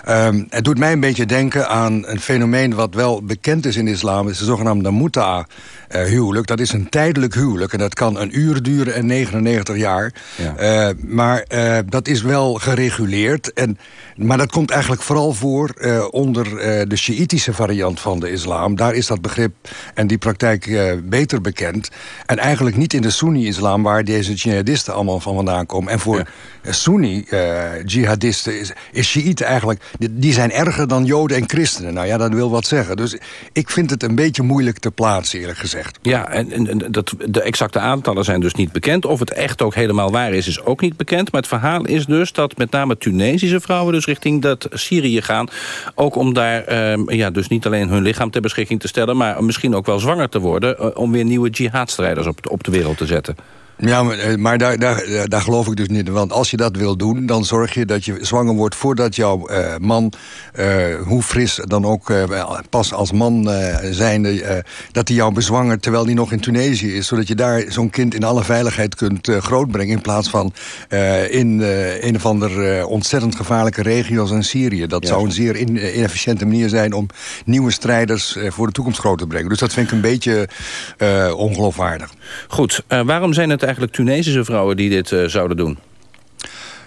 Ehm, het doet mij een beetje denken aan een fenomeen... wat wel bekend is in de islam. is de zogenaamde muta huwelijk. Dat is een tijdelijk huwelijk. En dat kan een uur duren en 99 jaar. Ja. Maar uh, dat is wel gereguleerd. En, maar dat komt eigenlijk vooral voor uh, onder uh, de Sjiïtische variant van de islam. Daar is dat begrip en die praktijk beter bekend. En eigenlijk niet in de Soeni-islam... waar deze jihadisten allemaal van vandaan komen. En voor ja. Soeni-jihadisten is, is Sjiïten eigenlijk... Die, die, zijn erger dan Joden en christenen. Nou ja, dat wil wat zeggen. Dus ik vind het een beetje moeilijk te plaatsen, eerlijk gezegd. Ja, en, en dat, de exacte aantallen zijn dus niet bekend. Of het echt ook helemaal waar is, is ook niet bekend. Maar het verhaal is dus dat met name Tunesische vrouwen... dus richting dat Syrië gaan. Ook om daar uh, ja, dus niet alleen hun lichaam ter beschikking te stellen... maar misschien ook wel zwanger te worden... Uh, om weer nieuwe jihadstrijders op, op de wereld te zetten. Ja, maar, eh, maar daar, daar, daar geloof ik dus niet in. Want als je dat wil doen, dan zorg je dat je zwanger wordt... voordat jouw uh, man, uh, hoe fris dan ook uh, pas als man zijnde... dat hij jou bezwangert terwijl hij nog in Tunesië is. Zodat je daar zo'n kind in alle veiligheid kunt grootbrengen... in plaats van in een of andere ontzettend gevaarlijke regio's in Syrië. Dat ja. zou een zeer in, inefficiënte manier zijn... om nieuwe strijders voor de toekomst groot te brengen. Dus dat vind ik een beetje ongeloofwaardig. Goed, waarom zijn het eigenlijk Tunesische vrouwen die dit uh, zouden doen?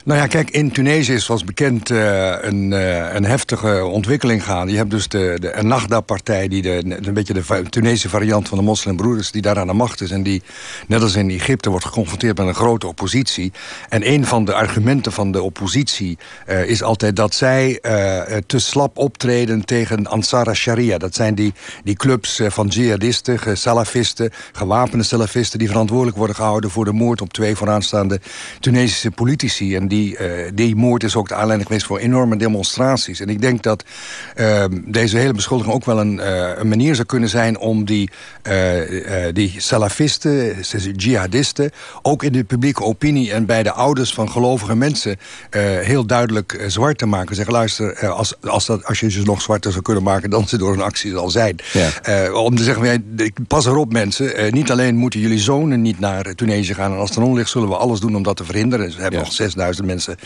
Nou ja, kijk, in Tunesië is zoals bekend uh, een, uh, een heftige ontwikkeling gaan. Je hebt dus de, de Ennahda-partij, die de, een beetje de Tunesische variant van de moslimbroeders... die daar aan de macht is en die, net als in Egypte, wordt geconfronteerd met een grote oppositie. En een van de argumenten van de oppositie uh, is altijd dat zij te slap optreden tegen Ansara Sharia. Dat zijn die, die clubs van jihadisten, salafisten, gewapende salafisten... die verantwoordelijk worden gehouden voor de moord op twee vooraanstaande Tunesische politici... En die die, uh, die moord is ook de aanleiding geweest voor enorme demonstraties. En ik denk dat uh, deze hele beschuldiging ook wel een, uh, een, manier zou kunnen zijn... om die, die salafisten, jihadisten... ook in de publieke opinie en bij de ouders van gelovige mensen... heel duidelijk zwart te maken. Zeggen, luister, als, als, dat, als je ze nog zwarter zou kunnen maken... dan ze door een actie zal zijn. Ja. om te zeggen, pas erop mensen. niet alleen moeten jullie zonen niet naar Tunesië gaan... en als het erom ligt zullen we alles doen om dat te verhinderen. Ze hebben ja. nog 6000 mensen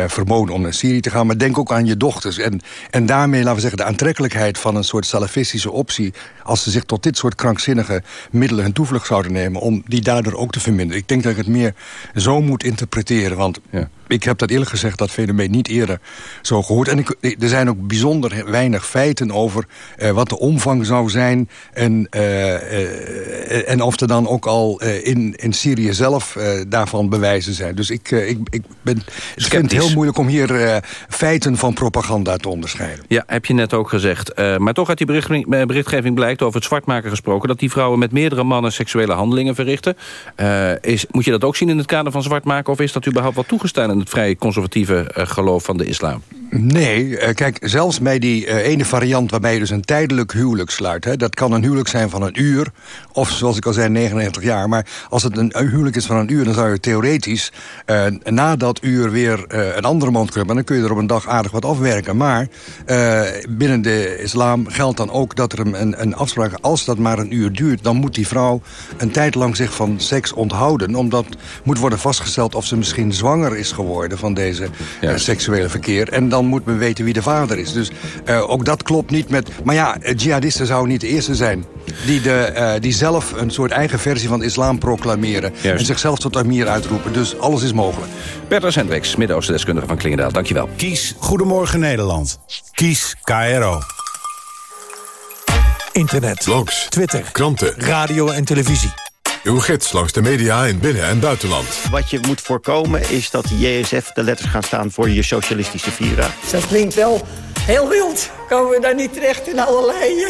uh, verboden om naar Syrië te gaan. Maar denk ook aan je dochters. En, en daarmee, laten we zeggen, de aantrekkelijkheid van een soort salafistische optie... als ze zich tot dit soort krankzinnige middelen hun toevlucht zouden nemen... om die daardoor ook te verminderen. Ik denk dat ik het meer zo moet interpreteren. Want ja. Ik heb dat eerlijk gezegd, dat fenomeen niet eerder zo gehoord. En ik, er zijn ook bijzonder weinig feiten over uh, wat de omvang zou zijn... en, uh, uh, en of er dan ook al in, in Syrië zelf daarvan bewijzen zijn. Dus ik, ik, ik, ben, ik vind het heel moeilijk om hier feiten van propaganda te onderscheiden. Ja, heb je net ook gezegd. maar toch uit die berichtgeving, berichtgeving blijkt over het zwartmaken gesproken... dat die vrouwen met meerdere mannen seksuele handelingen verrichten. is, moet je dat ook zien in het kader van zwartmaken... of is dat überhaupt wat toegestaan het vrij conservatieve uh, geloof van de islam? Nee, uh, kijk, zelfs bij die uh, ene variant waarbij je dus een tijdelijk huwelijk sluit... Hè, dat kan een huwelijk zijn van een uur, of zoals ik al zei, 99 jaar. Maar als het een huwelijk is van een uur, dan zou je theoretisch... na dat uur weer een andere man kunnen... maar dan kun je er op een dag aardig wat afwerken. Maar binnen de islam geldt dan ook dat er een, een afspraak... als dat maar een uur duurt, dan moet die vrouw een tijd lang zich van seks onthouden... omdat moet worden vastgesteld of ze misschien zwanger is geworden van deze seksuele verkeer. En dan moet men weten wie de vader is. Dus uh, ook dat klopt niet met... Maar ja, jihadisten zouden niet de eerste zijn... die, de, uh, die zelf een soort eigen versie van islam proclameren... Juist. en zichzelf tot amir uitroepen. Dus alles is mogelijk. Bertha Sendweeks, Midden-Oosten deskundige van Klingendaal. Dankjewel. Kies Goedemorgen Nederland. Kies KRO. Internet, blogs, Twitter, kranten, radio en televisie. Uw gids langs de media in binnen- en buitenland. Wat je moet voorkomen is dat de JSF de letters gaan staan voor je socialistische Vira. Dat klinkt wel heel wild. Komen we daar niet terecht in allerlei uh,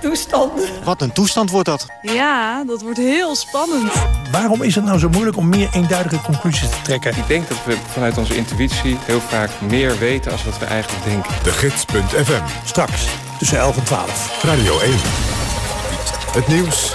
toestanden? Wat een toestand wordt dat. Ja, dat wordt heel spannend. Waarom is het nou zo moeilijk om meer eenduidige conclusies te trekken? Ik denk dat we vanuit onze intuïtie heel vaak meer weten als wat we eigenlijk denken. De Gids.fm. Straks tussen 11 en 12. Radio 1. Het nieuws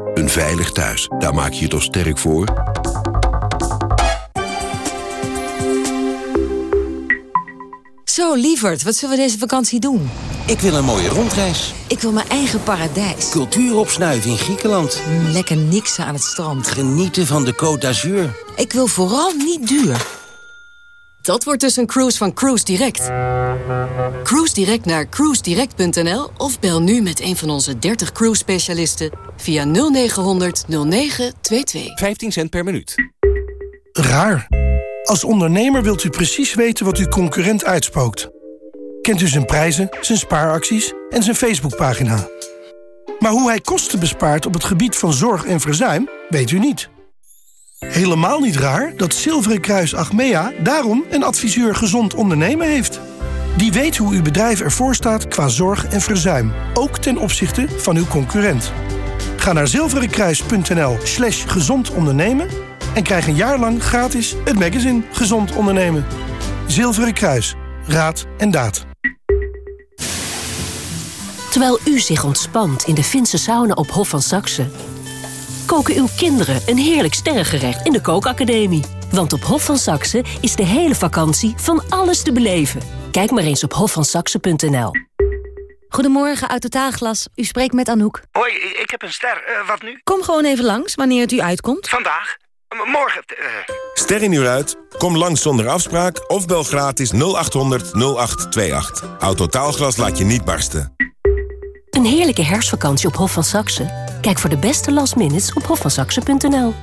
Een veilig thuis, daar maak je je toch sterk voor? Zo, lieverd, wat zullen we deze vakantie doen? Ik wil een mooie rondreis. Ik wil mijn eigen paradijs. Cultuur opsnuiven in Griekenland. Mm, lekker niksen aan het strand. Genieten van de Côte d'Azur. Ik wil vooral niet duur. Dat wordt dus een cruise van Cruise Direct. Cruise Direct naar cruisedirect.nl of bel nu met een van onze 30 cruise specialisten via 0900 0922. 15 cent per minuut. Raar. Als ondernemer wilt u precies weten wat uw concurrent uitspookt. Kent u zijn prijzen, zijn spaaracties en zijn Facebookpagina. Maar hoe hij kosten bespaart op het gebied van zorg en verzuim, weet u niet. Helemaal niet raar dat Zilveren Kruis Achmea daarom een adviseur gezond ondernemen heeft. Die weet hoe uw bedrijf ervoor staat qua zorg en verzuim, ook ten opzichte van uw concurrent. Ga naar zilverenkruis.nl slash gezond ondernemen en krijg een jaar lang gratis het magazine Gezond Ondernemen. Zilveren Kruis. Raad en daad. Terwijl u zich ontspant in de Finse sauna op Hof van Saxe... koken uw kinderen een heerlijk sterrengerecht in de kookacademie. Want op Hof van Saxe is de hele vakantie van alles te beleven. Kijk maar eens op hofvansaxe.nl. Goedemorgen, uit Totaalglas. U spreekt met Anouk. Hoi, ik heb een ster. Uh, wat nu? Kom gewoon even langs, wanneer het u uitkomt. Vandaag? M morgen? Uh... Ster in uur uit? Kom langs zonder afspraak of bel gratis 0800 0828. Autotaalglas laat je niet barsten. Een heerlijke herfstvakantie op Hof van Saxe? Kijk voor de beste last minutes op hofvansaxe.nl.